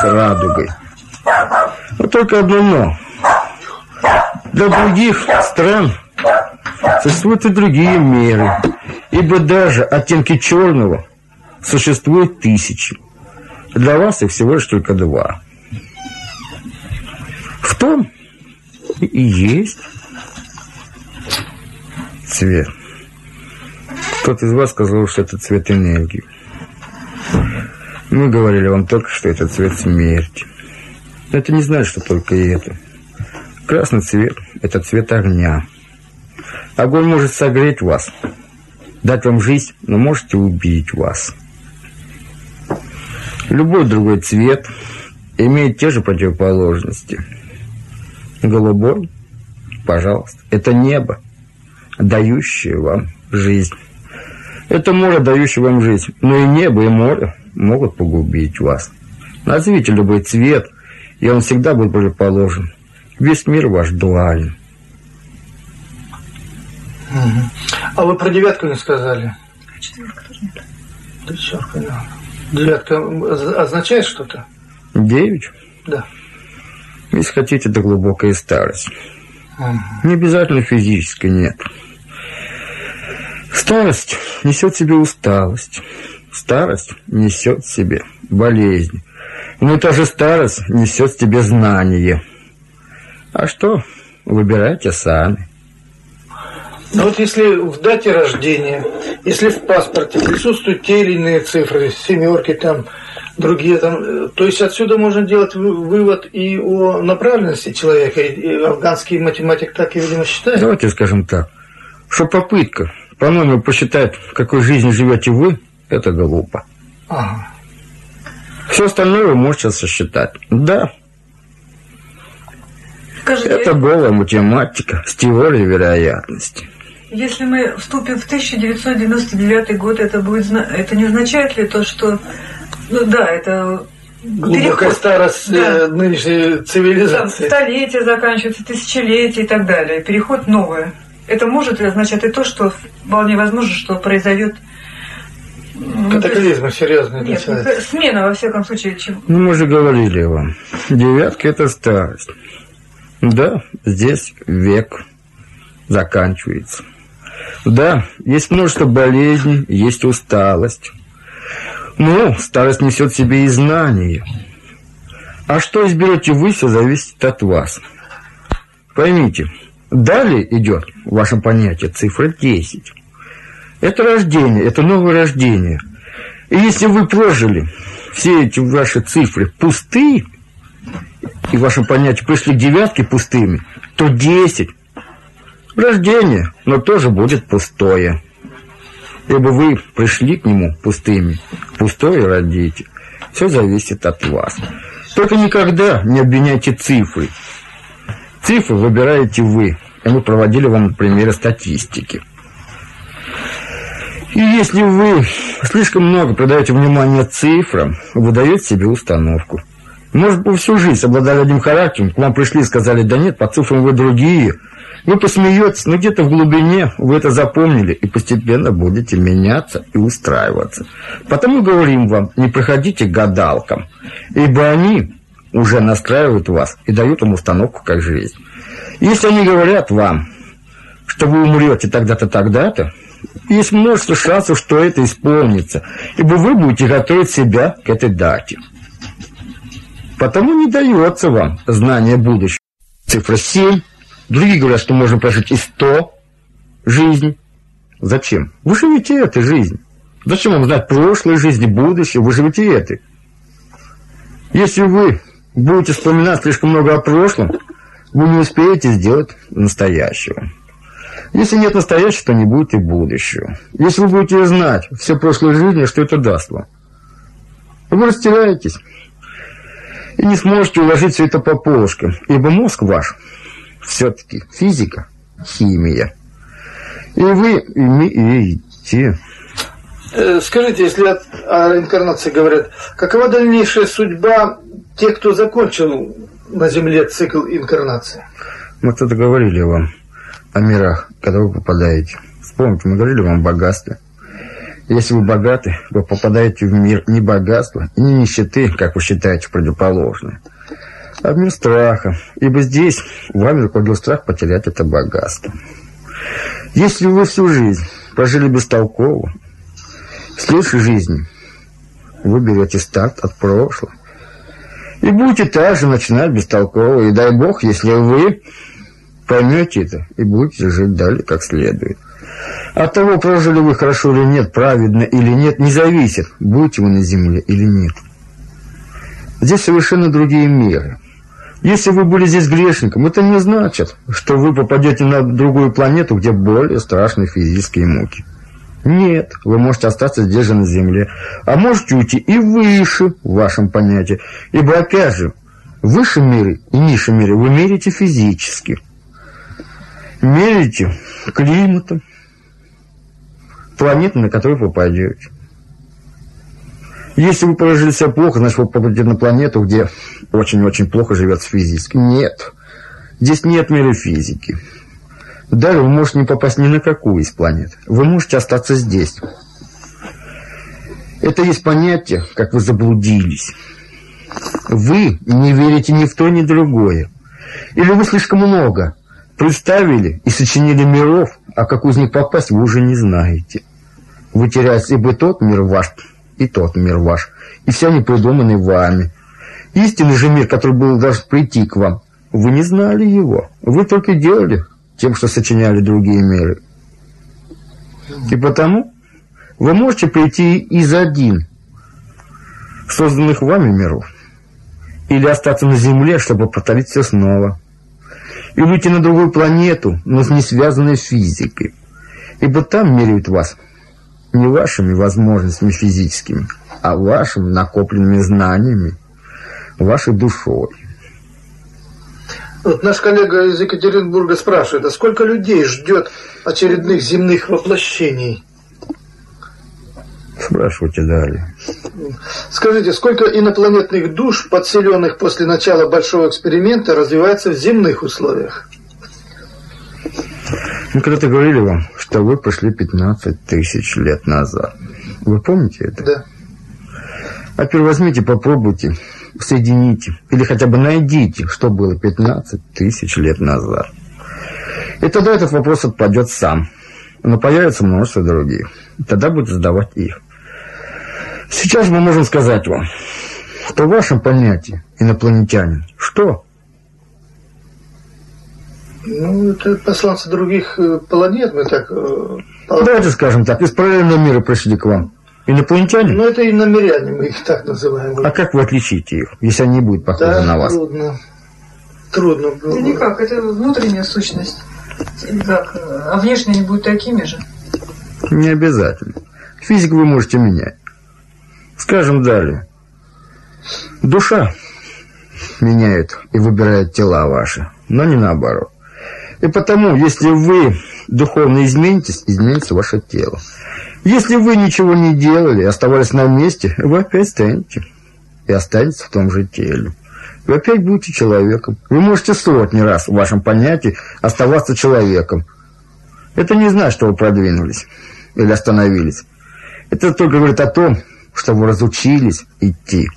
с радугой. Но только одно «но». Для других стран существуют и другие меры, ибо даже оттенки черного существуют тысячи. Для вас их всего лишь только два. В том и есть цвет. Кто-то из вас сказал, что это цвет энергии. Мы говорили вам только, что это цвет смерти. Это не значит, что только это. Красный цвет – это цвет огня. Огонь может согреть вас, дать вам жизнь, но может и убить вас. Любой другой цвет имеет те же противоположности. Голубой, пожалуйста, это небо, дающее вам жизнь. Это море, дающее вам жизнь. Но и небо, и море могут погубить вас. Назовите любой цвет, и он всегда будет противоположен. Весь мир ваш дуален. А вы про девятку не сказали? А четверка тоже нет. Четверка, да. Девятка означает что-то? Девять? Да. Если хотите, это глубокая старость. Угу. Не обязательно физической, нет. Старость несет в себе усталость. Старость несет в себе болезнь. Но та же старость несет в себе знание. А что? Выбирайте сами. Ну вот если в дате рождения, если в паспорте присутствуют те или иные цифры, семерки там, другие там, то есть отсюда можно делать вывод и о направленности человека, и афганский математик так и, видимо, считает. Давайте скажем так, что попытка по номеру посчитать, какой жизнью живете вы, это глупо. Ага. Все остальное вы можете сосчитать. Да. Скажите, это голая математика с теорией вероятности. Если мы вступим в 1999 год, это будет это не означает ли то, что ну да, это глубокая переход. старость да. Э, нынешней цивилизации. Там столетия заканчиваются, тысячелетия и так далее. Переход новое. Это может ли означать и то, что вполне возможно, что произойдет Катаклизмы серьезные Нет, начинаются. смена, во всяком случае. Чем... Ну, мы же говорили вам. Девятка – это старость. Да, здесь век заканчивается. Да, есть множество болезней, есть усталость. Ну, старость несет в себе и знания. А что изберете вы, все зависит от вас. Поймите, далее идет в вашем понятии цифра 10. Это рождение, это новое рождение. И если вы прожили все эти ваши цифры пустые, и в вашем понятии пришли девятки пустыми, то 10 рождение, но тоже будет пустое. Ибо вы пришли к нему пустыми, пустое родите. Все зависит от вас. Только никогда не обвиняйте цифры. Цифры выбираете вы. И мы проводили вам примеры статистики. И если вы слишком много придаете внимания цифрам, вы даете себе установку. Может, вы всю жизнь обладали одним характером, к вам пришли и сказали, да нет, по цифрам вы другие. Вы посмеетесь, но где-то в глубине вы это запомнили и постепенно будете меняться и устраиваться. Потому говорим вам, не приходите к гадалкам, ибо они уже настраивают вас и дают вам установку как жизнь. Если они говорят вам, что вы умрете тогда-то, тогда-то, есть множество шансов, что это исполнится, ибо вы будете готовить себя к этой дате. Потому не дается вам знание будущего. Цифра 7. Другие говорят, что можно прожить и 100 жизней. Зачем? Вы живете этой жизнью. Зачем вам знать прошлой жизни, будущее? Вы живете этой. Если вы будете вспоминать слишком много о прошлом, вы не успеете сделать настоящего. Если нет настоящего, то не будет и будущего. Если вы будете знать все прошлой жизни, что это даст вам? Вы растеряетесь и не сможете уложить все это по полочкам, ибо мозг ваш все-таки физика, химия. И вы идти. Э, скажите, если о, реинкарнации говорят, какова дальнейшая судьба тех, кто закончил на Земле цикл инкарнации? Мы тут говорили вам о мирах, когда вы попадаете. Вспомните, мы говорили вам о богатстве. Если вы богаты, вы попадаете в мир не богатства не нищеты, как вы считаете противоположное, а в мир страха. Ибо здесь вами руководил страх потерять это богатство. Если вы всю жизнь прожили бестолково, в следующей жизни вы берете старт от прошлого. И будете также начинать бестолково. И дай бог, если вы поймете это и будете жить далее как следует. От того, прожили вы хорошо или нет, праведно или нет, не зависит, будете вы на земле или нет. Здесь совершенно другие меры. Если вы были здесь грешником, это не значит, что вы попадете на другую планету, где более страшные физические муки. Нет, вы можете остаться здесь же на земле, а можете уйти и выше в вашем понятии. Ибо, опять же, в высшем мире и низшем мире вы мерите физически. Мерите климатом, планеты, на которую попадете. Если вы положили себя плохо, значит, вы попадете на планету, где очень-очень плохо живется физически. Нет. Здесь нет меры физики. Далее вы можете не попасть ни на какую из планет. Вы можете остаться здесь. Это есть понятие, как вы заблудились. Вы не верите ни в то, ни в другое. Или вы слишком много представили и сочинили миров, а как из них попасть, вы уже не знаете. Вы теряете ибо тот мир ваш, и тот мир ваш, и все они придуманы вами. Истинный же мир, который был должен прийти к вам, вы не знали его. Вы только делали тем, что сочиняли другие миры. И потому вы можете прийти из один созданных вами миров, или остаться на Земле, чтобы повторить все снова, и выйти на другую планету, но с не связанной физикой, ибо там меряют вас не вашими возможностями физическими, а вашими накопленными знаниями, вашей душой. Вот наш коллега из Екатеринбурга спрашивает, а сколько людей ждет очередных земных воплощений? Спрашивайте далее. Скажите, сколько инопланетных душ, подселенных после начала большого эксперимента, развивается в земных условиях? Мы когда-то говорили вам, что вы пошли 15 тысяч лет назад. Вы помните это? Да. А теперь возьмите, попробуйте, соедините, или хотя бы найдите, что было 15 тысяч лет назад. И тогда этот вопрос отпадет сам. Но появится множество других. И тогда будут задавать их. Сейчас мы можем сказать вам, что в вашем понятии инопланетянин, что? Ну, это посланцы других э, планет, мы так... Э, Давайте скажем так, из параллельного мира пришли к вам. Инопланетяне? Ну, это иномеряне, мы их так называем. А как вы отличите их, если они не будут похожи да, на вас? трудно. Трудно. Да никак, это внутренняя сущность. Как, а внешне они будут такими же? Не обязательно. Физику вы можете менять. Скажем далее. Душа меняет и выбирает тела ваши, но не наоборот. И потому, если вы духовно изменитесь, изменится ваше тело. Если вы ничего не делали, оставались на месте, вы опять станете. И останетесь в том же теле. Вы опять будете человеком. Вы можете сотни раз в вашем понятии оставаться человеком. Это не значит, что вы продвинулись или остановились. Это только говорит о том, что вы разучились идти.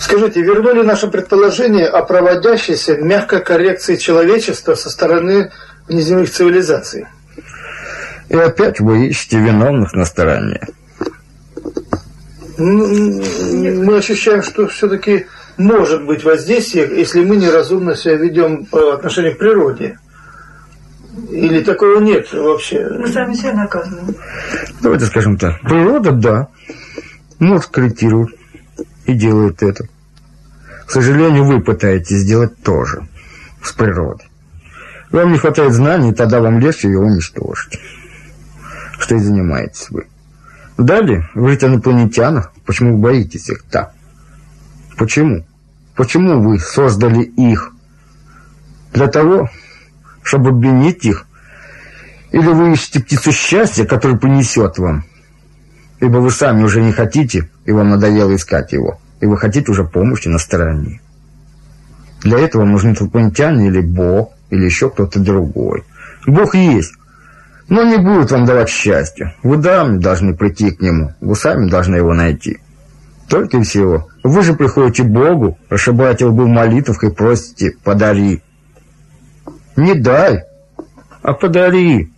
Скажите, верно ли наше предположение о проводящейся мягкой коррекции человечества со стороны внеземных цивилизаций? И опять вы ищете виновных на стороне. Мы ощущаем, что все-таки может быть воздействие, если мы неразумно себя ведем по отношению к природе. Или такого нет вообще? Мы сами себя наказываем. Давайте скажем так. Природа, да, может корректировать и делает это. К сожалению, вы пытаетесь сделать тоже с природой. Вам не хватает знаний, тогда вам легче ее уничтожить. Что и занимаетесь вы. Далее, вы о инопланетянах. Почему боитесь их так? Почему? Почему вы создали их? Для того, чтобы обвинить их Или вы ищете птицу счастья, которую понесет вам, ибо вы сами уже не хотите, и вам надоело искать его, и вы хотите уже помощи на стороне. Для этого нужны инопланетяне или Бог, или еще кто-то другой. Бог есть, но не будет вам давать счастья. Вы сами должны прийти к нему, вы сами должны его найти. Только и всего. Вы же приходите к Богу, прошибаете лбы в молитвах и просите «подари». Не дай, а подари.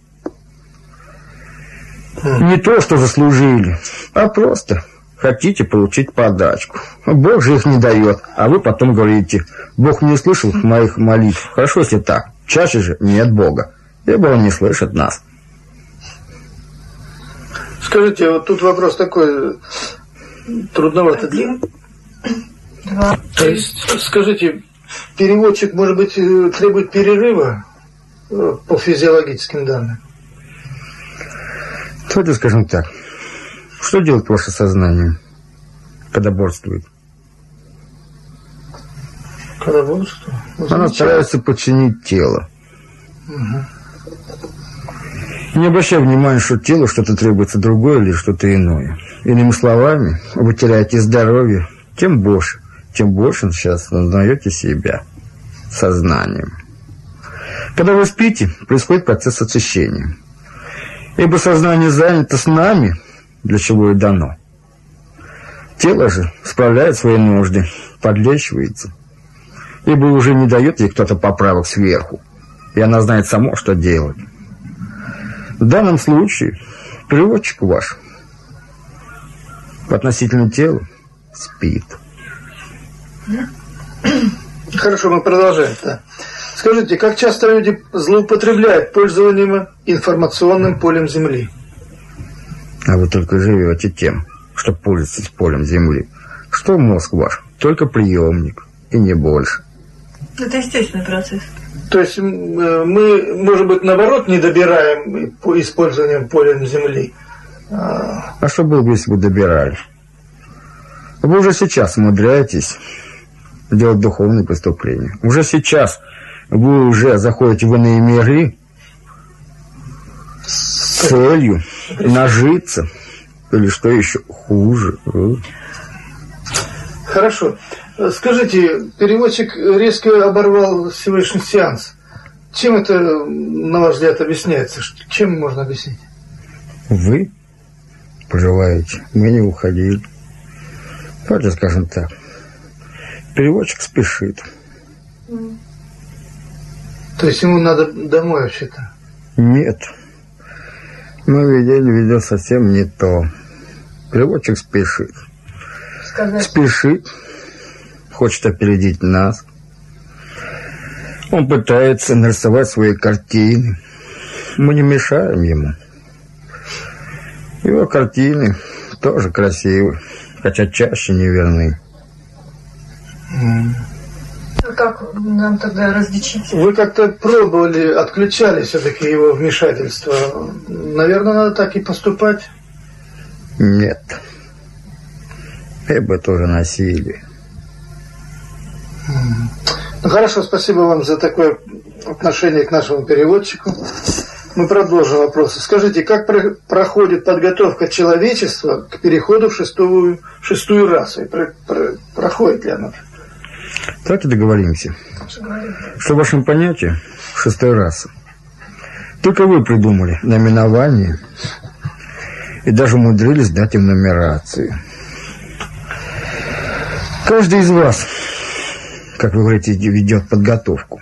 Не то, что заслужили, а просто хотите получить подачку. Бог же их не дает, а вы потом говорите, Бог не услышал моих молитв. Хорошо, если так. Чаще же нет Бога, ибо Он не слышит нас. Скажите, вот тут вопрос такой трудновато для... Два. То есть, скажите, переводчик, может быть, э, требует перерыва э, по физиологическим данным? Давайте скажем так. Что делает ваше сознание, когда борствует? Когда бодрствую? Ну, замечательно. старается подчинить тело. Не обращая внимания, что телу что-то требуется другое или что-то иное. Иными словами, вы теряете здоровье, тем больше, тем больше сейчас узнаете себя сознанием. Когда вы спите, происходит процесс очищения. Ибо сознание занято с нами, для чего и дано. Тело же справляет свои нужды, подлечивается. Ибо уже не дает ей кто-то поправок сверху. И она знает само, что делать. В данном случае переводчик ваш относительно телу спит. Хорошо, мы продолжаем. Да. Скажите, как часто люди злоупотребляют пользованием информационным полем Земли? А вы только живете тем, что пользуетесь полем Земли. Что мозг ваш? Только приемник, и не больше. Это естественный процесс. То есть э, мы, может быть, наоборот, не добираем по использованием полем Земли. А, А что было бы, если бы добирали? Вы уже сейчас умудряетесь делать духовные преступления. Уже сейчас вы уже заходите в иные миры с целью нажиться. Или что еще хуже. Хорошо. Э, Скажите, переводчик резко оборвал сегодняшний сеанс. Чем это, на ваш взгляд, объясняется? Чем можно объяснить? Вы пожелаете, мы не уходили. Давайте скажем так. Переводчик спешит. То есть ему надо домой вообще-то? Нет. Мы видели видео совсем не то. Переводчик спешит. Сказать, Спешит. Хочет опередить нас. Он пытается нарисовать свои картины. Мы не мешаем ему. Его картины тоже красивы, хотя чаще неверны. а как нам тогда различить? Вы как-то пробовали, отключали все-таки его вмешательство. Наверное, надо так и поступать. Нет. Это тоже насилие. Ну, хорошо, спасибо вам за такое отношение к нашему переводчику. Мы продолжим вопросы. Скажите, как про- проходит подготовка человечества к переходу в шестую, шестую расу? И про- про- проходит ли она? Давайте договоримся, что в вашем понятии шестой расы. Только вы придумали наименование и даже умудрились дать им нумерацию. Каждый из вас, как вы говорите, ведет подготовку.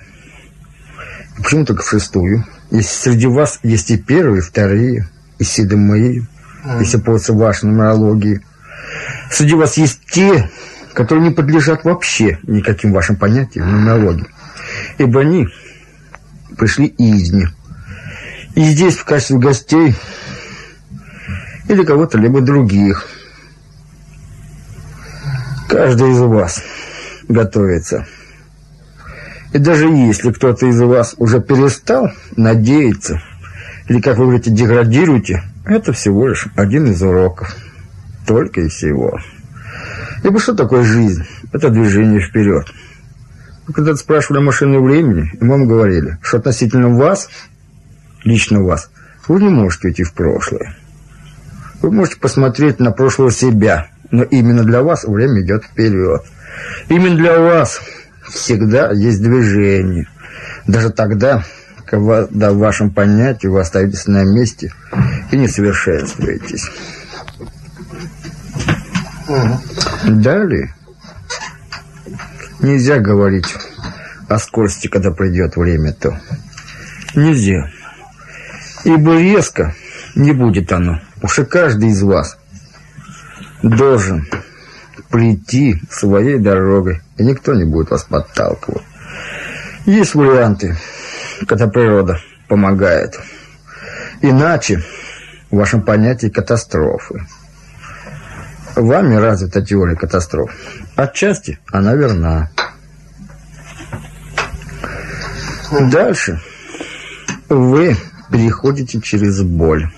Почему только в шестую? Если среди вас есть и первые, и вторые, и седьмые, если пользоваться вашей нумерологией. Среди вас есть те, которые не подлежат вообще никаким вашим понятиям нумерологии. Ибо они пришли изни. И здесь в качестве гостей или кого-то либо других. Каждый из вас готовится. И даже если кто-то из вас уже перестал надеяться, или, как вы говорите, деградируете, это всего лишь один из уроков. Только и всего. Ибо что такое жизнь? Это движение вперед. Вы когда-то спрашивали о машине времени, и вам говорили, что относительно вас, лично вас, Вы не можете уйти в прошлое. Вы можете посмотреть на прошлое себя, но именно для вас время идет вперед. Именно для вас всегда есть движение. Даже тогда, когда в вашем понятии вы остаетесь на месте и не совершенствуетесь. Далее нельзя говорить о скорости, когда придет время, то нельзя. Ибо резко не будет оно. Уж и каждый из вас должен прийти своей дорогой, и никто не будет вас подталкивать. Есть варианты, когда природа помогает. Иначе в вашем понятии катастрофы. Вами развита теория катастроф. Отчасти она верна. Дальше вы переходите через боль,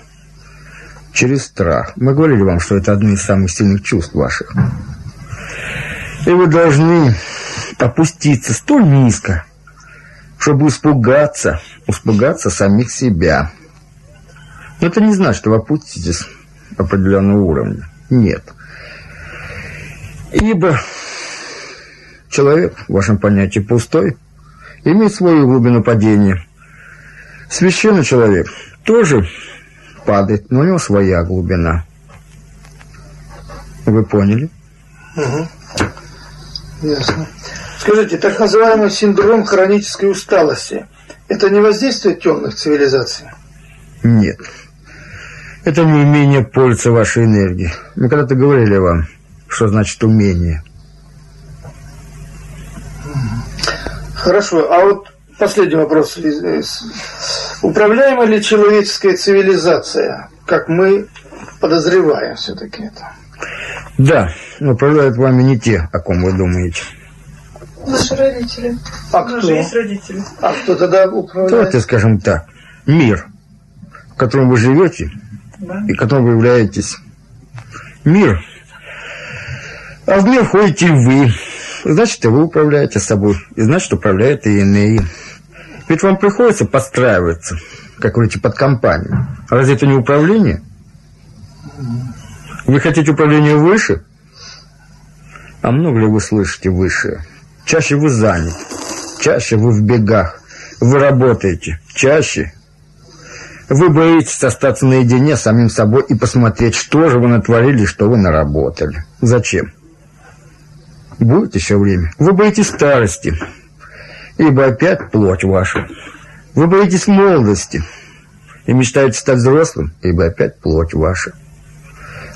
через страх. Мы говорили вам, что это одно из самых сильных чувств ваших. И вы должны опуститься столь низко, чтобы испугаться, испугаться самих себя. Но это не значит, что вы опуститесь определенного уровня. Нет. Ибо человек, в вашем понятии, пустой, имеет свою глубину падения. Священный человек тоже падает, но у него своя глубина. Вы поняли? Угу. Ясно. Скажите, так называемый синдром хронической усталости – это не воздействие темных цивилизаций? Нет. Это не умение пользоваться вашей энергией. Мы когда-то говорили вам, что значит умение. Хорошо, а вот последний вопрос. Управляема ли человеческая цивилизация, как мы подозреваем все-таки это? Да, но управляют вами не те, о ком вы думаете. Наши родители. А кто? есть родители. А кто тогда управляет? Давайте скажем так. Мир, в котором вы живете, Да. и которым вы являетесь. Мир. А в мир входите вы. Значит, и вы управляете собой. И значит, управляют и иные. Ведь вам приходится подстраиваться, как говорите, под компанию. А разве это не управление? Вы хотите управление выше? А много ли вы слышите выше? Чаще вы заняты, чаще вы в бегах, вы работаете, чаще вы боитесь остаться наедине с самим собой и посмотреть, что же вы натворили, что вы наработали. Зачем? Будет еще время. Вы боитесь старости, ибо опять плоть ваша. Вы боитесь молодости и мечтаете стать взрослым, ибо опять плоть ваша.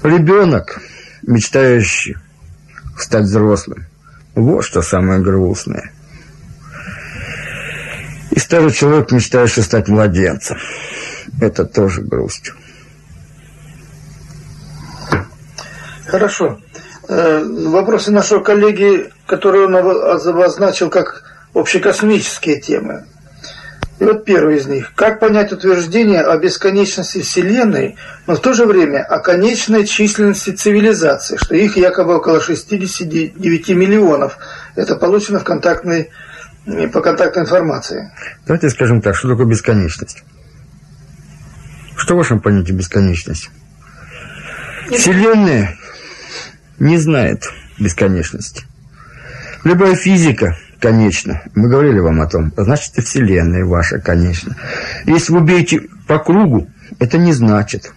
Ребенок, мечтающий стать взрослым, вот что самое грустное. И старый человек, мечтающий стать младенцем, это тоже грусть. Хорошо. Э, Вопросы нашего коллеги, которые он обозначил как общекосмические темы. И вот первый из них. Как понять утверждение о бесконечности Вселенной, но в то же время о конечной численности цивилизации, что их якобы около 69 миллионов. Это получено в контактной, по контактной информации. Давайте скажем так, что такое бесконечность? Что в вашем понятии бесконечность? Вселенная не знает бесконечности. Любая физика конечна. Мы говорили вам о том. Значит, и Вселенная ваша конечна. Если вы бьете по кругу, это не значит,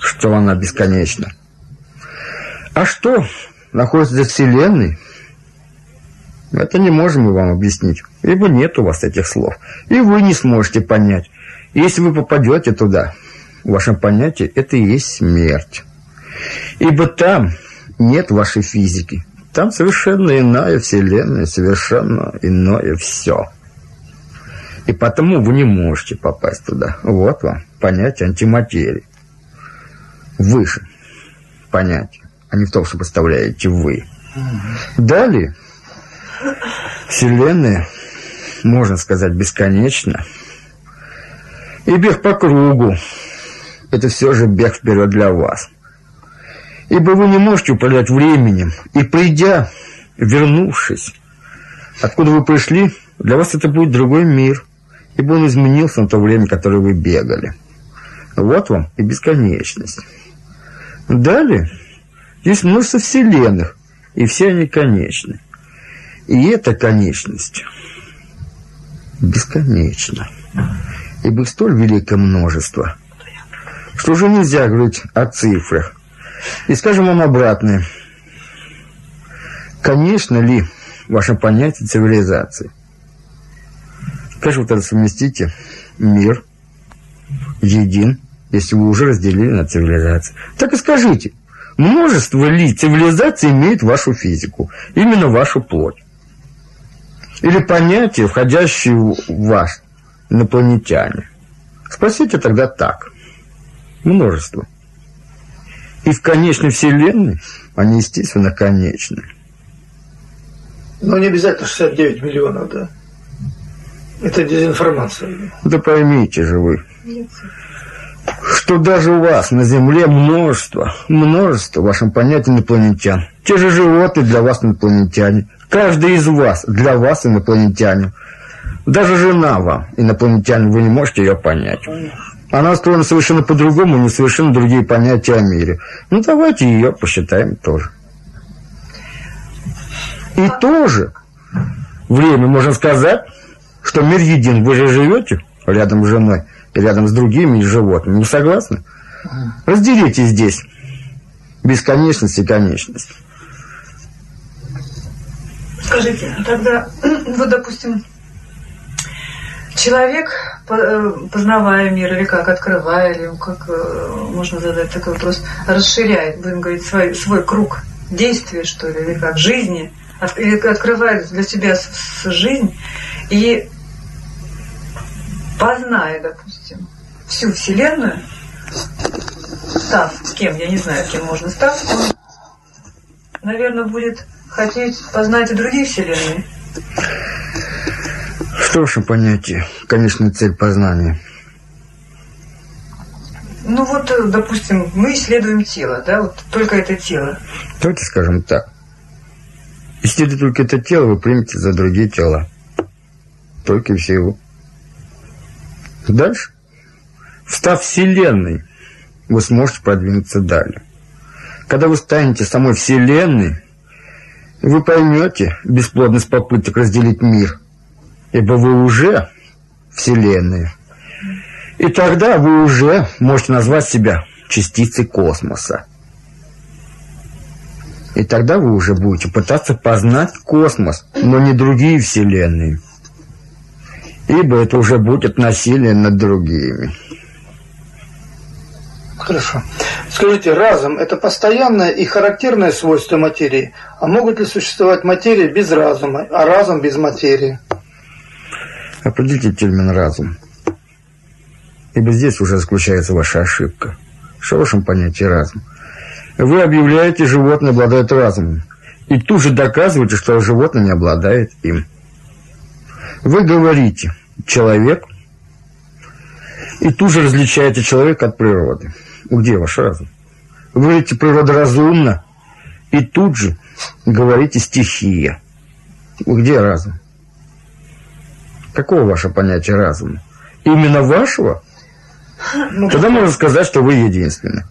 что она бесконечна. А что находится за Вселенной, это не можем мы вам объяснить. Ибо нет у вас этих слов. И вы не сможете понять. Если вы попадете туда, в вашем понятии, это и есть смерть. Ибо там нет вашей физики. Там совершенно иная вселенная, совершенно иное все. И потому вы не можете попасть туда. Вот вам понятие антиматерии. Выше понятие, а не в том, что представляете вы. Далее, вселенная, можно сказать, бесконечна. И бег по кругу – это все же бег вперед для вас – ибо вы не можете управлять временем, и придя, вернувшись, откуда вы пришли, для вас это будет другой мир, ибо он изменился на то время, которое вы бегали. Вот вам и бесконечность. Далее есть множество вселенных, и все они конечны. И эта конечность бесконечна, ибо столь великое множество, что уже нельзя говорить о цифрах. И скажем вам обратное. Конечно ли ваше понятие цивилизации? Как же вы тогда совместите мир един, если вы уже разделили на цивилизации? Так и скажите, множество ли цивилизаций имеет вашу физику, именно вашу плоть? Или понятие, входящее в вас, инопланетяне? Спросите тогда так. Множество. И в конечной вселенной они, естественно, конечны. Но не обязательно 69 миллионов, да? Это дезинформация. Да поймите же вы, что даже у вас на Земле множество, множество в вашем понятии инопланетян. Те же животные для вас инопланетяне. Каждый из вас для вас инопланетянин. Даже жена вам инопланетянин, вы не можете ее понять. Она устроена совершенно по-другому, не совершенно другие понятия о мире. Ну, давайте ее посчитаем тоже. И тоже время, можно сказать, что мир един. Вы же живете рядом с женой рядом с другими животными. Не согласны? Разделите здесь бесконечность и конечность. Скажите, тогда, вот, допустим, человек, познавая мир, или как, открывая, или как э, можно задать такой вопрос, расширяет, будем говорить, свой, свой круг действия, что ли, или как, жизни, или открывает для себя жизнь, и позная, допустим, всю Вселенную, став кем, я не знаю, кем можно стать, он, наверное, будет хотеть познать и другие Вселенные. Же понятие, конечная цель познания? Ну вот, э, допустим, мы исследуем тело, да, вот только это тело. Давайте скажем так. Исследуя только это тело, вы примете за другие тела. Только и всего. Дальше, став Вселенной, вы сможете продвинуться далее. Когда вы станете самой Вселенной, вы поймете бесплодность попыток разделить мир, ибо вы уже Вселенная. И тогда вы уже можете назвать себя частицей космоса. И тогда вы уже будете пытаться познать космос, но не другие вселенные ибо это уже будет насилие над другими. Хорошо. Скажите, разум – это постоянное и характерное свойство материи? А могут ли существовать материя без разума, а разум без материи? Определите термин «разум». Ибо здесь уже заключается ваша ошибка. В вашем понятии разум? Вы объявляете, животное обладает разумом. И тут же доказываете, что животное не обладает им. Вы говорите, человек, и тут же различаете человека от природы. Где ваш разум? Вы говорите, природа разумна, и тут же говорите стихия. Где разум? Какого ваше понятие разума? Именно вашего? Ну, Тогда можно сказать, что вы единственный.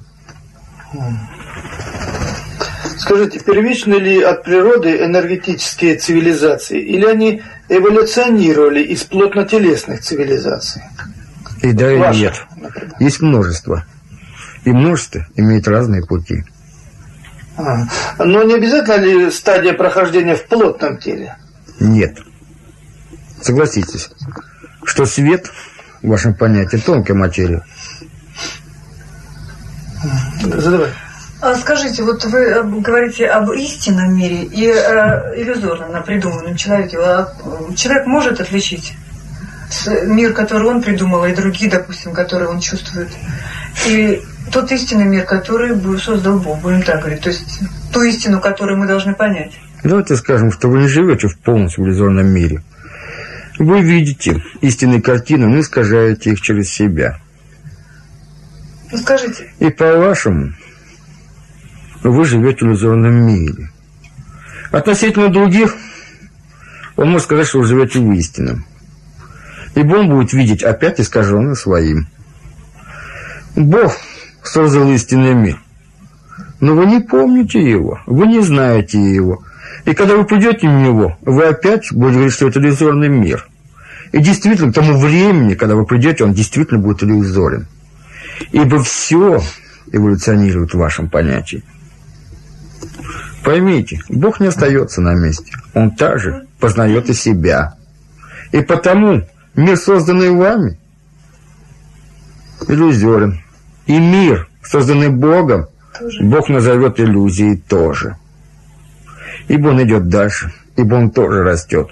Скажите, первичны ли от природы энергетические цивилизации, или они эволюционировали из плотно-телесных цивилизаций? И да, и нет. Например. Есть множество. И множество имеет разные пути. А, но не обязательно ли стадия прохождения в плотном теле? Нет. Согласитесь, что свет, в вашем понятии, тонкая материя. Задавай. А скажите, вот вы э, говорите об истинном мире и э, иллюзорном, на придуманном человеке. А человек может отличить мир, который он придумал, и другие, допустим, которые он чувствует. И тот истинный мир, который создал Бог, будем так говорить. То есть ту истину, которую мы должны понять. Давайте скажем, что вы не живете в полностью иллюзорном мире. Вы видите истинные картины, но искажаете их через себя. Ну, скажите. И по-вашему, вы живете в иллюзорном мире. Относительно других, он может сказать, что вы живете в истинном. Ибо он будет видеть опять искаженным своим. Бог создал истинный мир. Но вы не помните его, вы не знаете его. И когда вы придете в него, вы опять будете говорить, что это иллюзорный мир. И действительно, к тому времени, когда вы придете, он действительно будет иллюзорен. Ибо все эволюционирует в вашем понятии. Поймите, Бог не остается на месте. Он также познает и себя. И потому мир, созданный вами, иллюзорен. И мир, созданный Богом, тоже. Бог назовет иллюзией тоже. Ибо он идет дальше, ибо он тоже растет.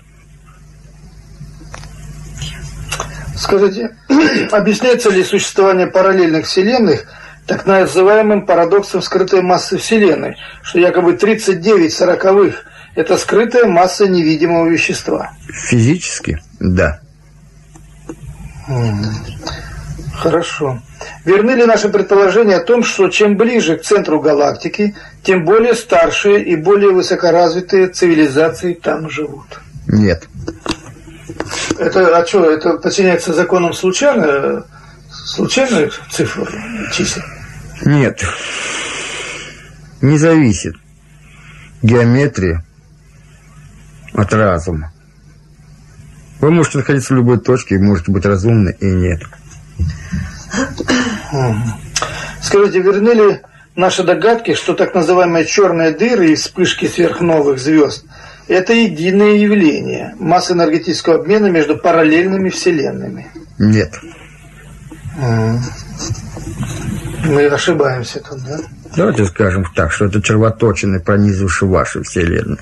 Скажите, объясняется ли существование параллельных вселенных так называемым парадоксом скрытой массы Вселенной, что якобы 39 сороковых – это скрытая масса невидимого вещества? Физически, да. Хорошо. Верны ли наши предположения о том, что чем ближе к центру галактики, тем более старшие и более высокоразвитые цивилизации там живут? Нет. Это, а что, это подчиняется законам случайно, случайных цифр, чисел? Нет. Не зависит геометрия от разума. Вы можете находиться в любой точке, можете быть разумны и нет. Скажите, верны ли наши догадки, что так называемые черные дыры и вспышки сверхновых звезд – это единое явление, масса энергетического обмена между параллельными вселенными? Нет. Мы ошибаемся тут, да? Давайте скажем так, что это червоточины, пронизывавшие вашу вселенную.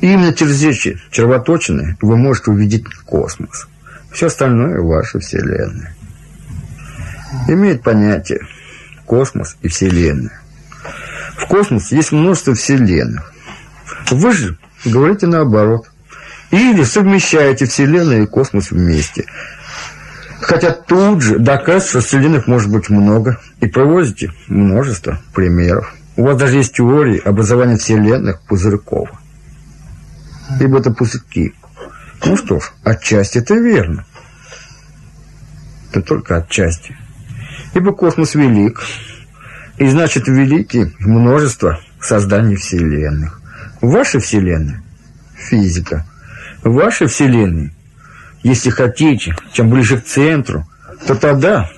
И именно через эти червоточины вы можете увидеть космос. Все остальное – ваша вселенная имеет понятие космос и Вселенная. В космосе есть множество вселенных. Вы же говорите наоборот. Или совмещаете Вселенную и космос вместе. Хотя тут же доказывают, что вселенных может быть много. И проводите множество примеров. У вас даже есть теории образования вселенных пузырьков. Ибо это пузырьки. Ну что ж, отчасти это верно. Это только отчасти ибо космос велик, и значит велики множество созданий вселенных. Ваша вселенная – физика. Ваша вселенная, если хотите, чем ближе к центру, то тогда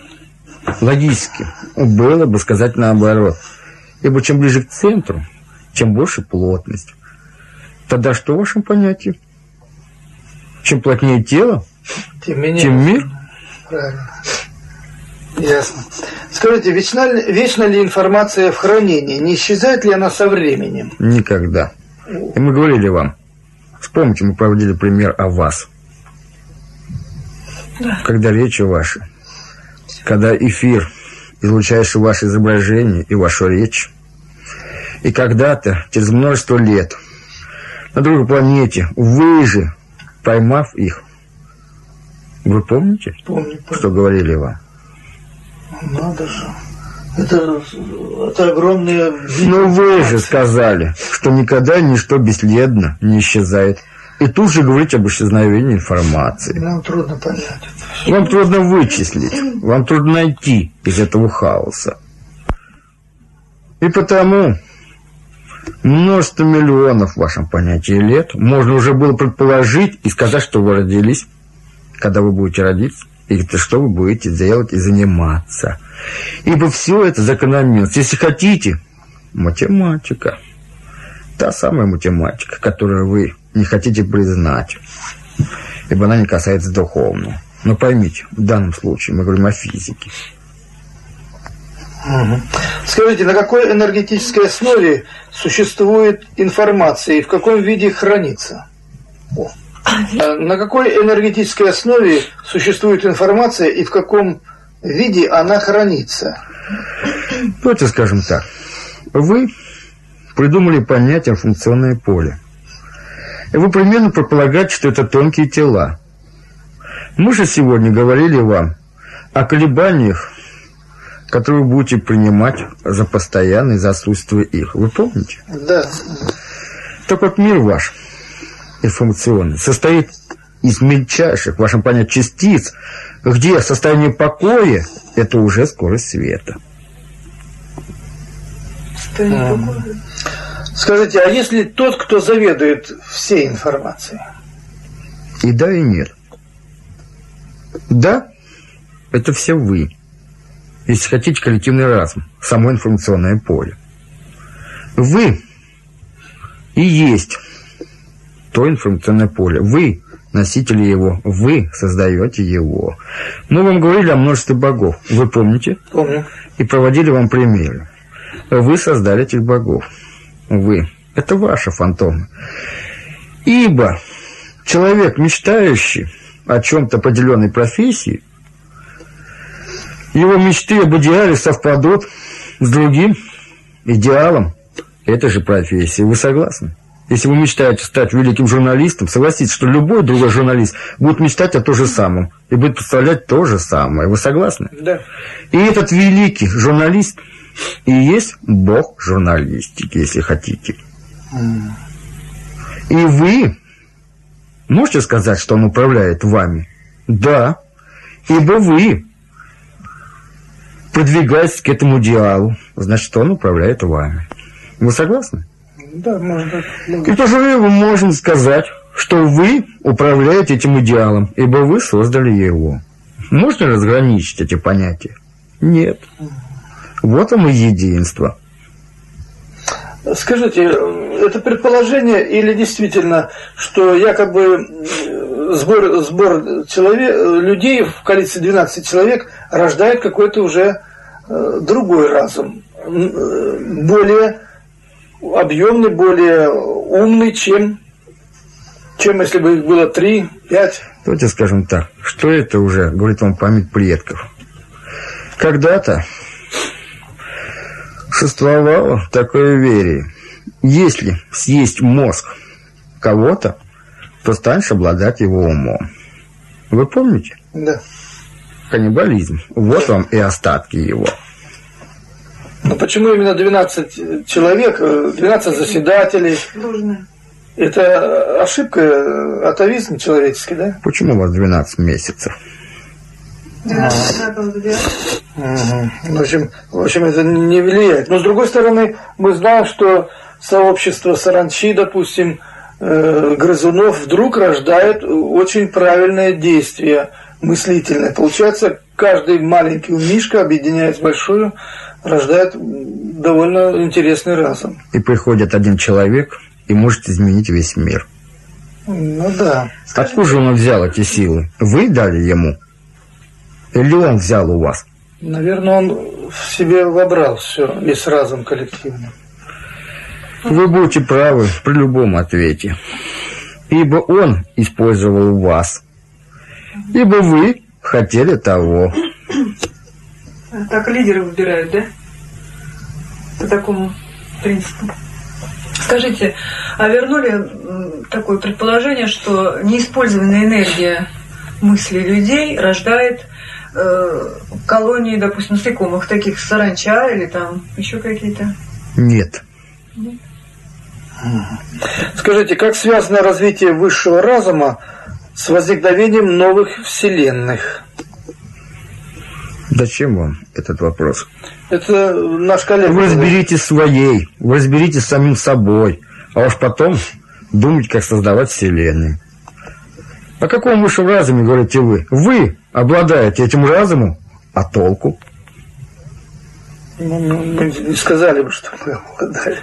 логически было бы сказать наоборот. Ибо чем ближе к центру, чем больше плотность. Тогда что в вашем понятии? Чем плотнее тело, тем, тем мир? Правильно. Ясно. Скажите, вечна, вечна ли информация в хранении? Не исчезает ли она со временем? Никогда. И мы говорили вам. Вспомните, мы проводили пример о вас. Да. Когда речи ваши, когда эфир, излучающий ваше изображение и вашу речь, и когда-то, через множество лет, на другой планете, вы же, поймав их, вы помните, помню, помню. что говорили вам? Надо же. Это, это огромные... Ну вы же сказали, что никогда ничто бесследно не исчезает. И тут же говорить об исчезновении информации. Нам трудно понять. Вам трудно вычислить, вам трудно найти из этого хаоса. И потому множество миллионов в вашем понятии лет можно уже было предположить и сказать, что вы родились, когда вы будете родиться. И это что вы будете делать и заниматься. Ибо все это закономерность. Если хотите, математика. Та самая математика, которую вы не хотите признать. Ибо она не касается духовного. Но поймите, в данном случае мы говорим о физике. Угу. Скажите, на какой энергетической основе существует информация и в каком виде хранится? О. Э, на какой энергетической основе существует информация и в каком виде она хранится? Давайте скажем так. Вы придумали понятие функционное поле. И вы примерно предполагаете, что это тонкие тела. Мы же сегодня говорили вам о колебаниях, которые вы будете принимать за постоянное за отсутствие их. Вы помните? Да. Так вот мир ваш – информационный состоит из мельчайших, в вашем понятии, частиц, где состояние покоя – это уже скорость света. Скажите, а если тот, кто заведует всей информацией? И да, и нет. Да, это все вы. Если хотите, коллективный разум, само информационное поле. Вы и есть то информационное поле. Вы носители его, вы создаете его. Мы вам говорили о множестве богов, вы помните? Помню. И проводили вам примеры. Вы создали этих богов. Вы. Это ваши фантомы. Ибо человек, мечтающий о чем-то определенной профессии, его мечты об идеале совпадут с другим идеалом этой же профессии. Вы согласны? Если вы мечтаете стать великим журналистом, согласитесь, что любой другой журналист будет мечтать о том же самом и будет представлять то же самое. Вы согласны? Да. И этот великий журналист и есть бог журналистики, если хотите. И вы можете сказать, что он управляет вами? Да. Ибо вы продвигаетесь к этому идеалу, значит, он управляет вами. Вы согласны? Да, можно. И в то же время можем сказать, что вы управляете этим идеалом, ибо вы создали его. Можно разграничить эти понятия? Нет. Вот оно единство. Скажите, это предположение или действительно, что якобы сбор, сбор человек, людей в количестве 12 человек рождает какой-то уже э, другой разум, более объемный, более умный, чем, чем если бы их было три, пять. Давайте скажем так, что это уже, говорит вам память предков. Когда-то существовало такое верие. Если съесть мозг кого-то, то станешь обладать его умом. Вы помните? Да. Каннибализм. Вот вам и остатки его. Но почему именно 12 человек, 12 заседателей? Сложно. Это ошибка, атовизм человеческий, да? Почему у вас 12 месяцев? 12 знаков зодиака. Угу. В, общем, в общем, это не влияет. Но с другой стороны, мы знаем, что сообщество саранчи, допустим, э, грызунов вдруг рождает очень правильное действие мыслительное. Получается, каждый маленький умишка, объединяясь в большую, рождает довольно интересный разум. И приходит один человек и может изменить весь мир. Ну да. Откуда же он взял эти силы? Вы дали ему? Или он взял у вас? Наверное, он в себе вобрал все, весь разум коллективный. Вы будете правы при любом ответе. Ибо он использовал вас. Ибо вы хотели того. Так лидеры выбирают, да? По такому принципу. Скажите, а вернули такое предположение, что неиспользованная энергия мысли людей рождает э, колонии, допустим, насекомых, таких саранча или там еще какие-то? Нет. Скажите, как связано развитие высшего разума с возникновением новых вселенных? Зачем вам этот вопрос? Это наш коллега. Вы разберитесь своей, вы разберитесь с самим собой, а уж потом думать, как создавать вселенную. О каком высшем разуме говорите вы? Вы обладаете этим разумом, а толку? Ну, мы не сказали бы, что мы обладали.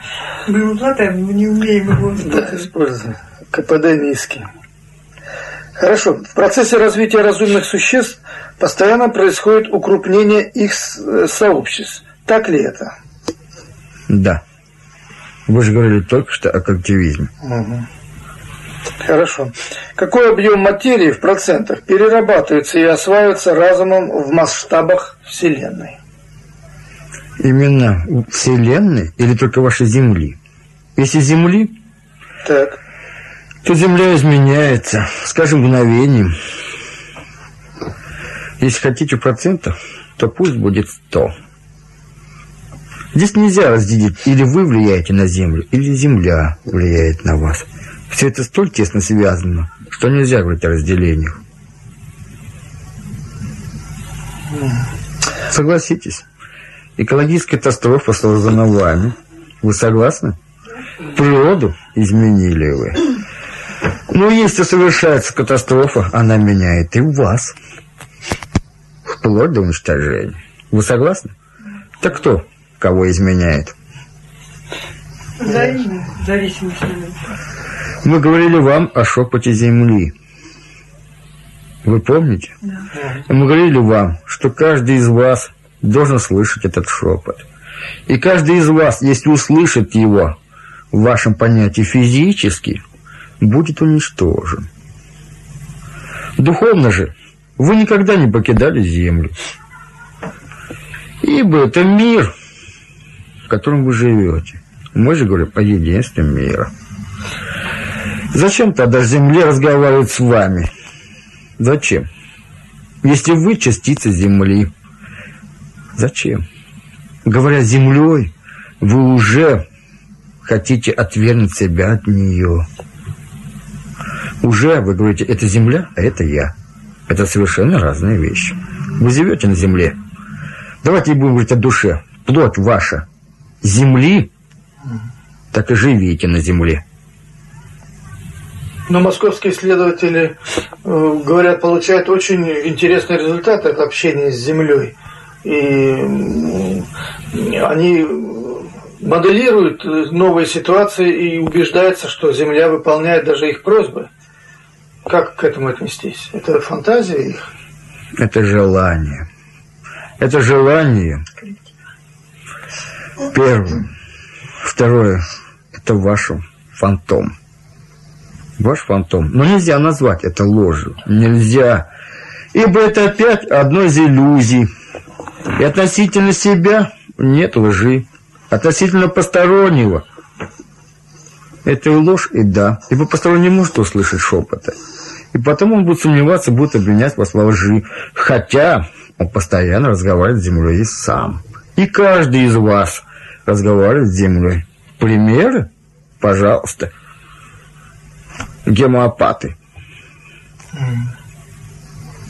Мы обладаем, мы не умеем его Да, используем. КПД низкий. Хорошо. В процессе развития разумных существ постоянно происходит укрупнение их сообществ. Так ли это? Да. Вы же говорили только что о коллективизме. Угу. Хорошо. Какой объем материи в процентах перерабатывается и осваивается разумом в масштабах Вселенной? Именно Вселенной или только вашей Земли? Если Земли, Так. то Земля изменяется, скажем, мгновением. Если хотите в процентах, то пусть будет 100. Здесь нельзя разделить, или вы влияете на Землю, или Земля влияет на вас. Все это столь тесно связано, что нельзя говорить о разделениях. Согласитесь, экологическая катастрофа создана вами. Вы согласны? Природу изменили вы. Но если совершается катастрофа, она меняет и вас. Вплоть до уничтожения. Вы согласны? Так кто кого изменяет? Зависимость. Мы говорили вам о шепоте земли. Вы помните? Да. Мы говорили вам, что каждый из вас должен слышать этот шепот. И каждый из вас, если услышит его в вашем понятии физически, будет уничтожен. Духовно же вы никогда не покидали землю. Ибо это мир, в котором вы живете. Мы же говорим о единстве мира. Зачем тогда земле разговаривать с вами? Зачем? Если вы частица земли, зачем? Говоря землей, вы уже хотите отвергнуть себя от нее. Уже вы говорите, это земля, а это я. Это совершенно разные вещи. Вы живете на земле. Давайте будем говорить о душе. Плоть ваша земли, так и живите на земле. Но московские исследователи, э, говорят, получают очень интересные результаты от общения с Землей. И они моделируют новые ситуации и убеждаются, что Земля выполняет даже их просьбы. Как к этому отнестись? Это фантазия их? Это желание. Это желание. Первое. Второе. Это ваш фантом. Ваш фантом. Но нельзя назвать это ложью. Нельзя. Ибо это опять одно из иллюзий. И относительно себя нет лжи. Относительно постороннего это и ложь, и да. Ибо посторонний не может услышать шепота. И потом он будет сомневаться, будет обвинять вас во лжи. Хотя он постоянно разговаривает с землей сам. И каждый из вас разговаривает с землей. Примеры? Пожалуйста. Гемоопаты.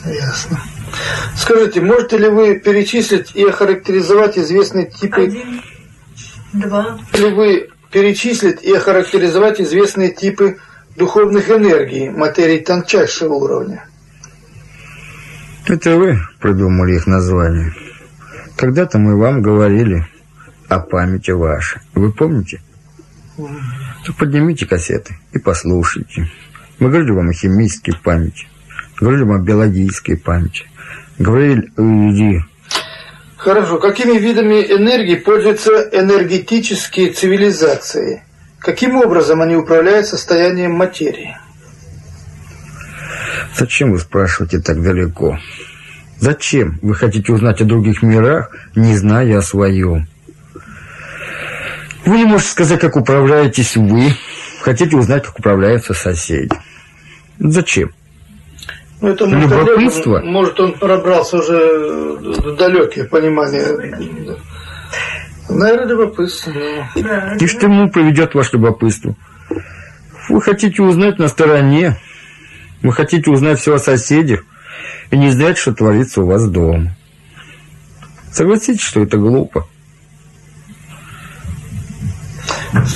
Ясно. Скажите, можете ли вы перечислить и охарактеризовать известные типы... Один, два. Ли вы перечислить и охарактеризовать известные типы духовных энергий, материи тончайшего уровня? Это вы придумали их название. Когда-то мы вам говорили о памяти вашей. Вы помните? То поднимите кассеты и послушайте. Мы говорили вам о химической памяти, говорили вам о биологической памяти, говорили Хорошо. Какими видами энергии пользуются энергетические цивилизации? Каким образом они управляют состоянием материи? Зачем вы спрашиваете так далеко? Зачем вы хотите узнать о других мирах, не зная о своем? Вы не можете сказать, как управляетесь вы. Хотите узнать, как управляются соседи. Зачем? Ну, это Любопытство? Олег, может, он пробрался уже в далекие понимания. Наверное, любопытство. Да, И что ему приведет ваше любопытство? Вы хотите узнать на стороне. Вы хотите узнать все о соседях и не знать, что творится у вас дома. Согласитесь, что это глупо.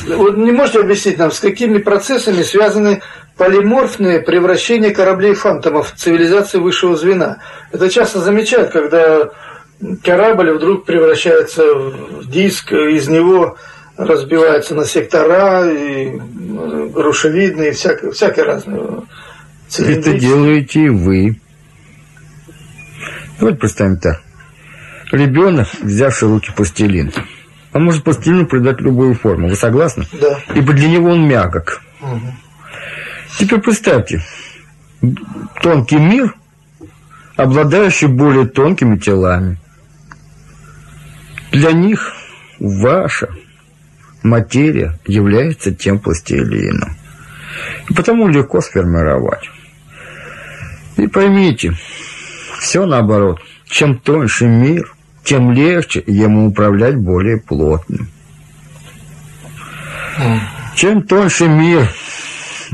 Вот не можете объяснить нам, с какими процессами связаны полиморфные превращения кораблей-фантомов в цивилизации высшего звена? Это часто замечают, когда корабль вдруг превращается в диск, из него разбивается на сектора, и грушевидные, всякие, всякие разные. Это делаете и вы. Давайте представим так. Ребенок, взявший в руки пластилин, он может пластилину придать любую форму. Вы согласны? Да. Ибо для него он мягок. Теперь представьте, тонкий мир, обладающий более тонкими телами. Для них ваша материя является тем пластилином. И потому легко сформировать. И поймите, все наоборот. Чем тоньше мир, тем легче ему управлять более плотным. Чем тоньше мир,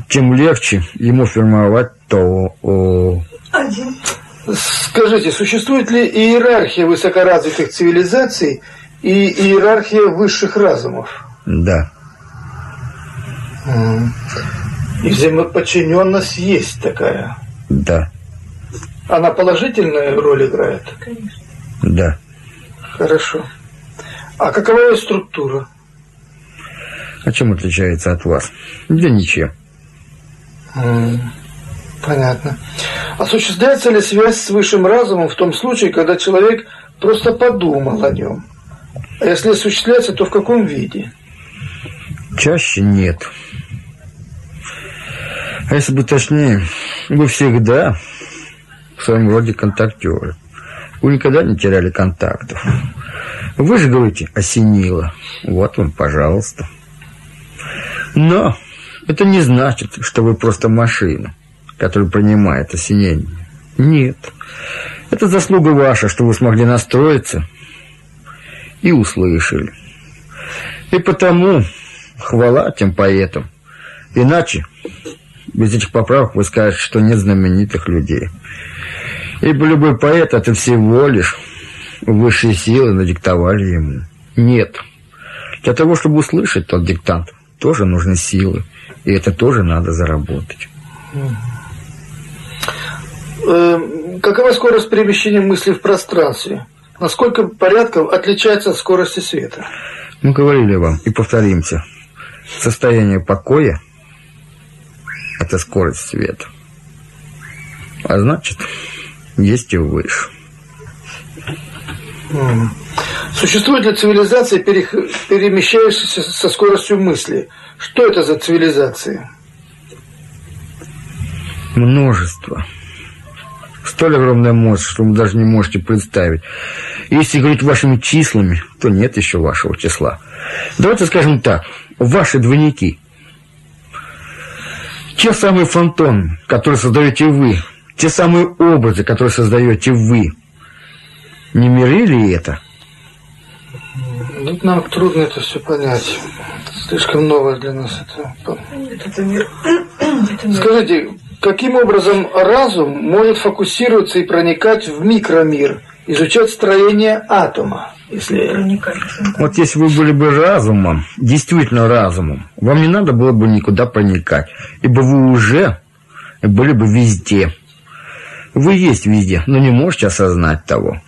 тем легче ему формировать то. Скажите, существует ли иерархия высокоразвитых цивилизаций и иерархия высших разумов? Да. И взаимоподчиненность есть такая. Да. Она положительную роль играет? Конечно. Да. Хорошо. А какова ее структура? А чем отличается от вас? Да ничем. Понятно. Осуществляется ли связь с высшим разумом в том случае, когда человек просто подумал о нем? А если осуществляется, то в каком виде? Чаще нет. А если бы точнее, вы всегда в своем роде контактеры. Вы никогда не теряли контактов. Вы же говорите «осенило». Вот вам, пожалуйста. Но это не значит, что вы просто машина который принимает осенение. Нет. Это заслуга ваша, что вы смогли настроиться и услышали. И потому хвала тем поэтам. Иначе, без этих поправок вы скажете, что нет знаменитых людей. Ибо любой поэт – это всего лишь высшие силы надиктовали ему. Нет. Для того, чтобы услышать тот диктант, тоже нужны силы. И это тоже надо заработать. Э, какова скорость перемещения мысли в пространстве? Насколько порядков отличается от скорости света? Мы говорили вам и повторимся. Состояние покоя – это скорость света. А значит, есть и выше. Существует ли цивилизация, перемещающаяся со скоростью мысли? Что это за цивилизация? Множество столь огромная мощь, что вы даже не можете представить. Если говорить вашими числами, то нет еще вашего числа. Давайте скажем так, ваши двойники, те самые фантомы, которые создаете вы, те самые образы, которые создаете вы, не миры ли это? Нам трудно это все понять. Слишком новое для нас это. Это мир. Это мир. Скажите, Каким образом разум может фокусироваться и проникать в микромир, изучать строение атома? Если... Вот если вы были бы разумом, действительно разумом, вам не надо было бы никуда проникать, ибо вы уже были бы везде. Вы есть везде, но не можете осознать того.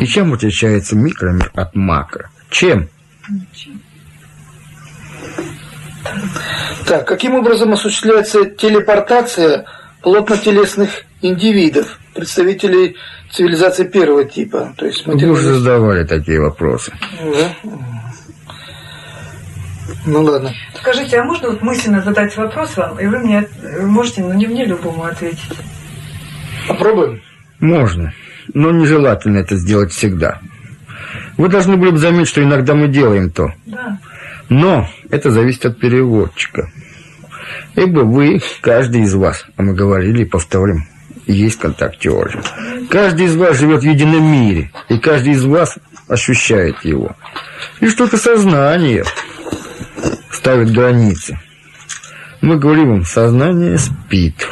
И чем отличается микромир от макро? Чем? Так, каким образом осуществляется телепортация плотнотелесных индивидов, представителей цивилизации первого типа? То есть Вы уже задавали такие вопросы. Да? Ну ладно. Скажите, а можно вот мысленно задать вопрос вам, и вы мне можете, но не мне любому ответить? Попробуем. Можно, но нежелательно это сделать всегда. Вы должны были бы заметить, что иногда мы делаем то. Да. Но это зависит от переводчика. Ибо вы, каждый из вас, а мы говорили и повторим, есть контактеры. Каждый из вас живет в едином мире, и каждый из вас ощущает его. И что-то сознание ставит границы. Мы говорим вам, сознание спит.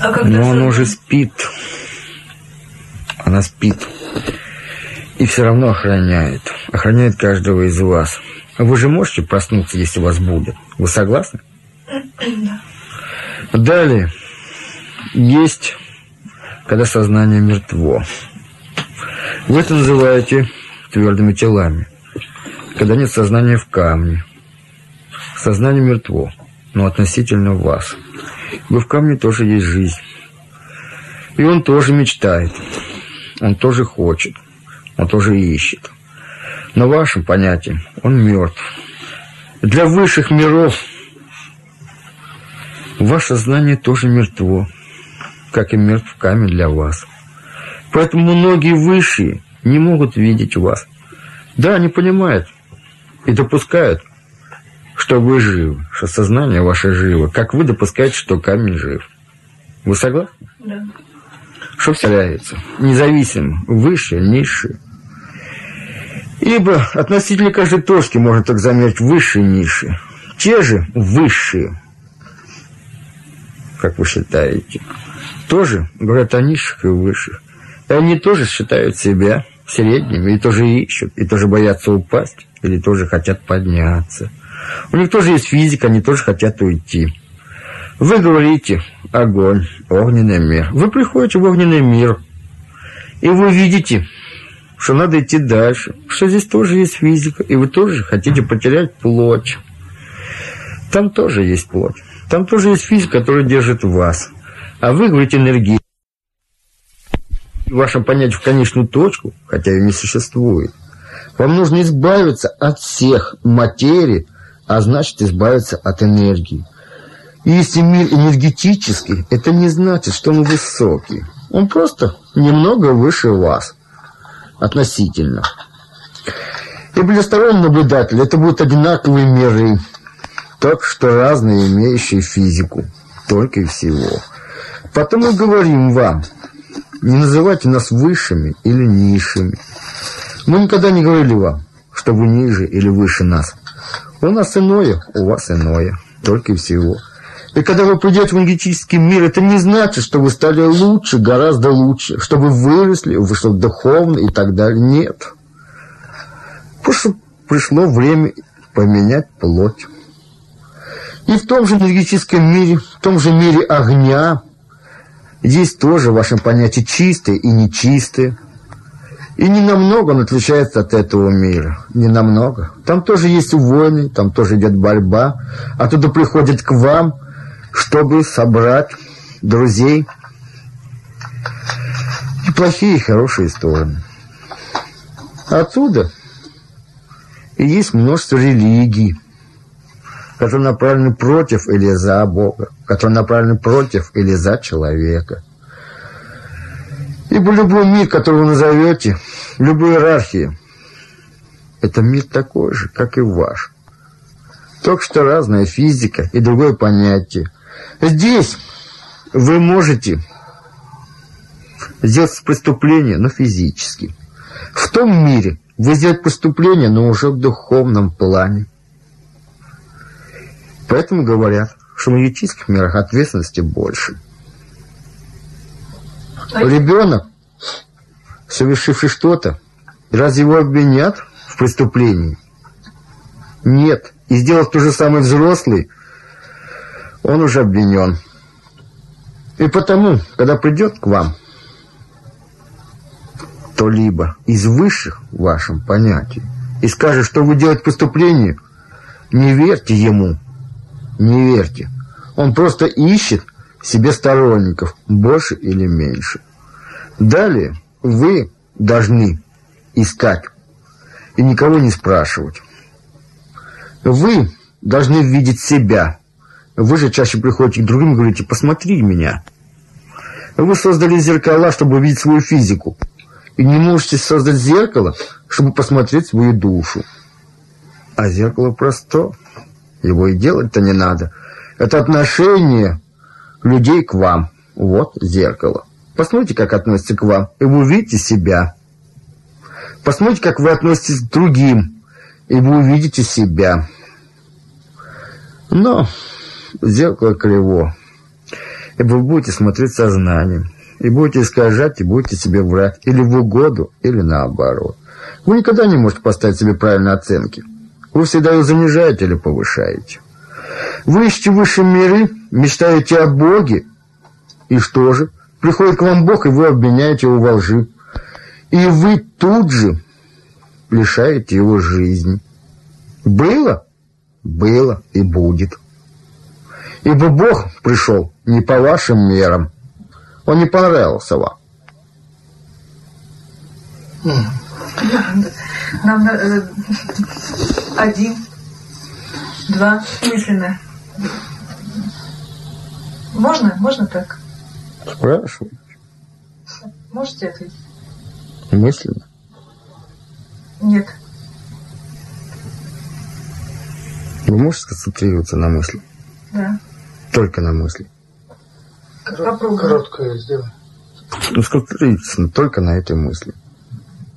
А Но оно уже спит. Она спит и все равно охраняет. Охраняет каждого из вас. Вы же можете проснуться, если у вас будет. Вы согласны? Да. Далее. Есть, когда сознание мертво. Вы это называете твердыми телами. Когда нет сознания в камне. Сознание мертво, но относительно вас. Вы в камне тоже есть жизнь. И он тоже мечтает. Он тоже хочет он тоже ищет. Но вашим понятием он мертв. Для высших миров ваше знание тоже мертво, как и мертв камень для вас. Поэтому многие высшие не могут видеть вас. Да, они понимают и допускают, что вы живы, что сознание ваше живо, как вы допускаете, что камень жив. Вы согласны? Да. Что вселяется, независимо, выше, ниже. Ибо относительно каждой точки можно так заметить высшие ниши. Те же высшие, как вы считаете, тоже говорят о низших и высших. И они тоже считают себя средними, и тоже ищут, и тоже боятся упасть, или тоже хотят подняться. У них тоже есть физика, они тоже хотят уйти. Вы говорите огонь, огненный мир. Вы приходите в огненный мир, и вы видите, что надо идти дальше, что здесь тоже есть физика, и вы тоже хотите потерять плоть. Там тоже есть плоть. Там тоже есть физика, которая держит вас. А вы говорите энергии. Вашем понятии в конечную точку, хотя ее не существует. Вам нужно избавиться от всех материй, а значит избавиться от энергии. И если мир энергетический, это не значит, что он высокий. Он просто немного выше вас. Относительно. И для стороннего наблюдателя это будут одинаковые миры. Так что разные, имеющие физику. Только и всего. Потом мы говорим вам, не называйте нас высшими или низшими. Мы никогда не говорили вам, что вы ниже или выше нас. У нас иное, у вас иное. Только и всего. И когда вы придете в энергетический мир, это не значит, что вы стали лучше, гораздо лучше, что вы выросли, вы что духовно и так далее. Нет. Просто пришло время поменять плоть. И в том же энергетическом мире, в том же мире огня, здесь тоже в вашем понятии чистое и нечистое. И не намного он отличается от этого мира. Не намного. Там тоже есть войны, там тоже идет борьба. Оттуда приходят к вам – чтобы собрать друзей и плохие, и хорошие стороны. Отсюда и есть множество религий, которые направлены против или за Бога, которые направлены против или за человека. Ибо любой мир, который вы назовете, любой иерархии, это мир такой же, как и ваш. Только что разная физика и другое понятие – Здесь вы можете сделать преступление, но физически. В том мире вы сделать преступление, но уже в духовном плане. Поэтому говорят, что в магических мирах ответственности больше. А Ребенок, совершивший что-то, разве его обвинят в преступлении? Нет. И сделав то же самое взрослый, он уже обвинен. И потому, когда придет к вам, то либо из высших в вашем понятии и скажет, что вы делаете преступление, не верьте ему, не верьте. Он просто ищет себе сторонников, больше или меньше. Далее вы должны искать и никого не спрашивать. Вы должны видеть себя вы же чаще приходите к другим и говорите, посмотри меня. Вы создали зеркала, чтобы увидеть свою физику. И не можете создать зеркало, чтобы посмотреть свою душу. А зеркало просто. Его и делать-то не надо. Это отношение людей к вам. Вот зеркало. Посмотрите, как относится к вам, и вы увидите себя. Посмотрите, как вы относитесь к другим, и вы увидите себя. Но зеркало криво. И вы будете смотреть сознанием. И будете искажать, и будете себе врать. Или в угоду, или наоборот. Вы никогда не можете поставить себе правильные оценки. Вы всегда ее занижаете или повышаете. Вы ищете высшие миры, мечтаете о Боге. И что же? Приходит к вам Бог, и вы обвиняете его во лжи. И вы тут же лишаете его жизни. Было? Было и будет. Ибо Бог пришел не по вашим мерам. Он не понравился вам. Нам э, один, два, мысленно. Можно? Можно так? Спрашивай. Можете ответить? Мысленно? Нет. Вы можете сконцентрироваться на мысли? Да. Только на мысли. Попробуй. Короткое сделай. ну, сконцентрируйтесь только на этой мысли.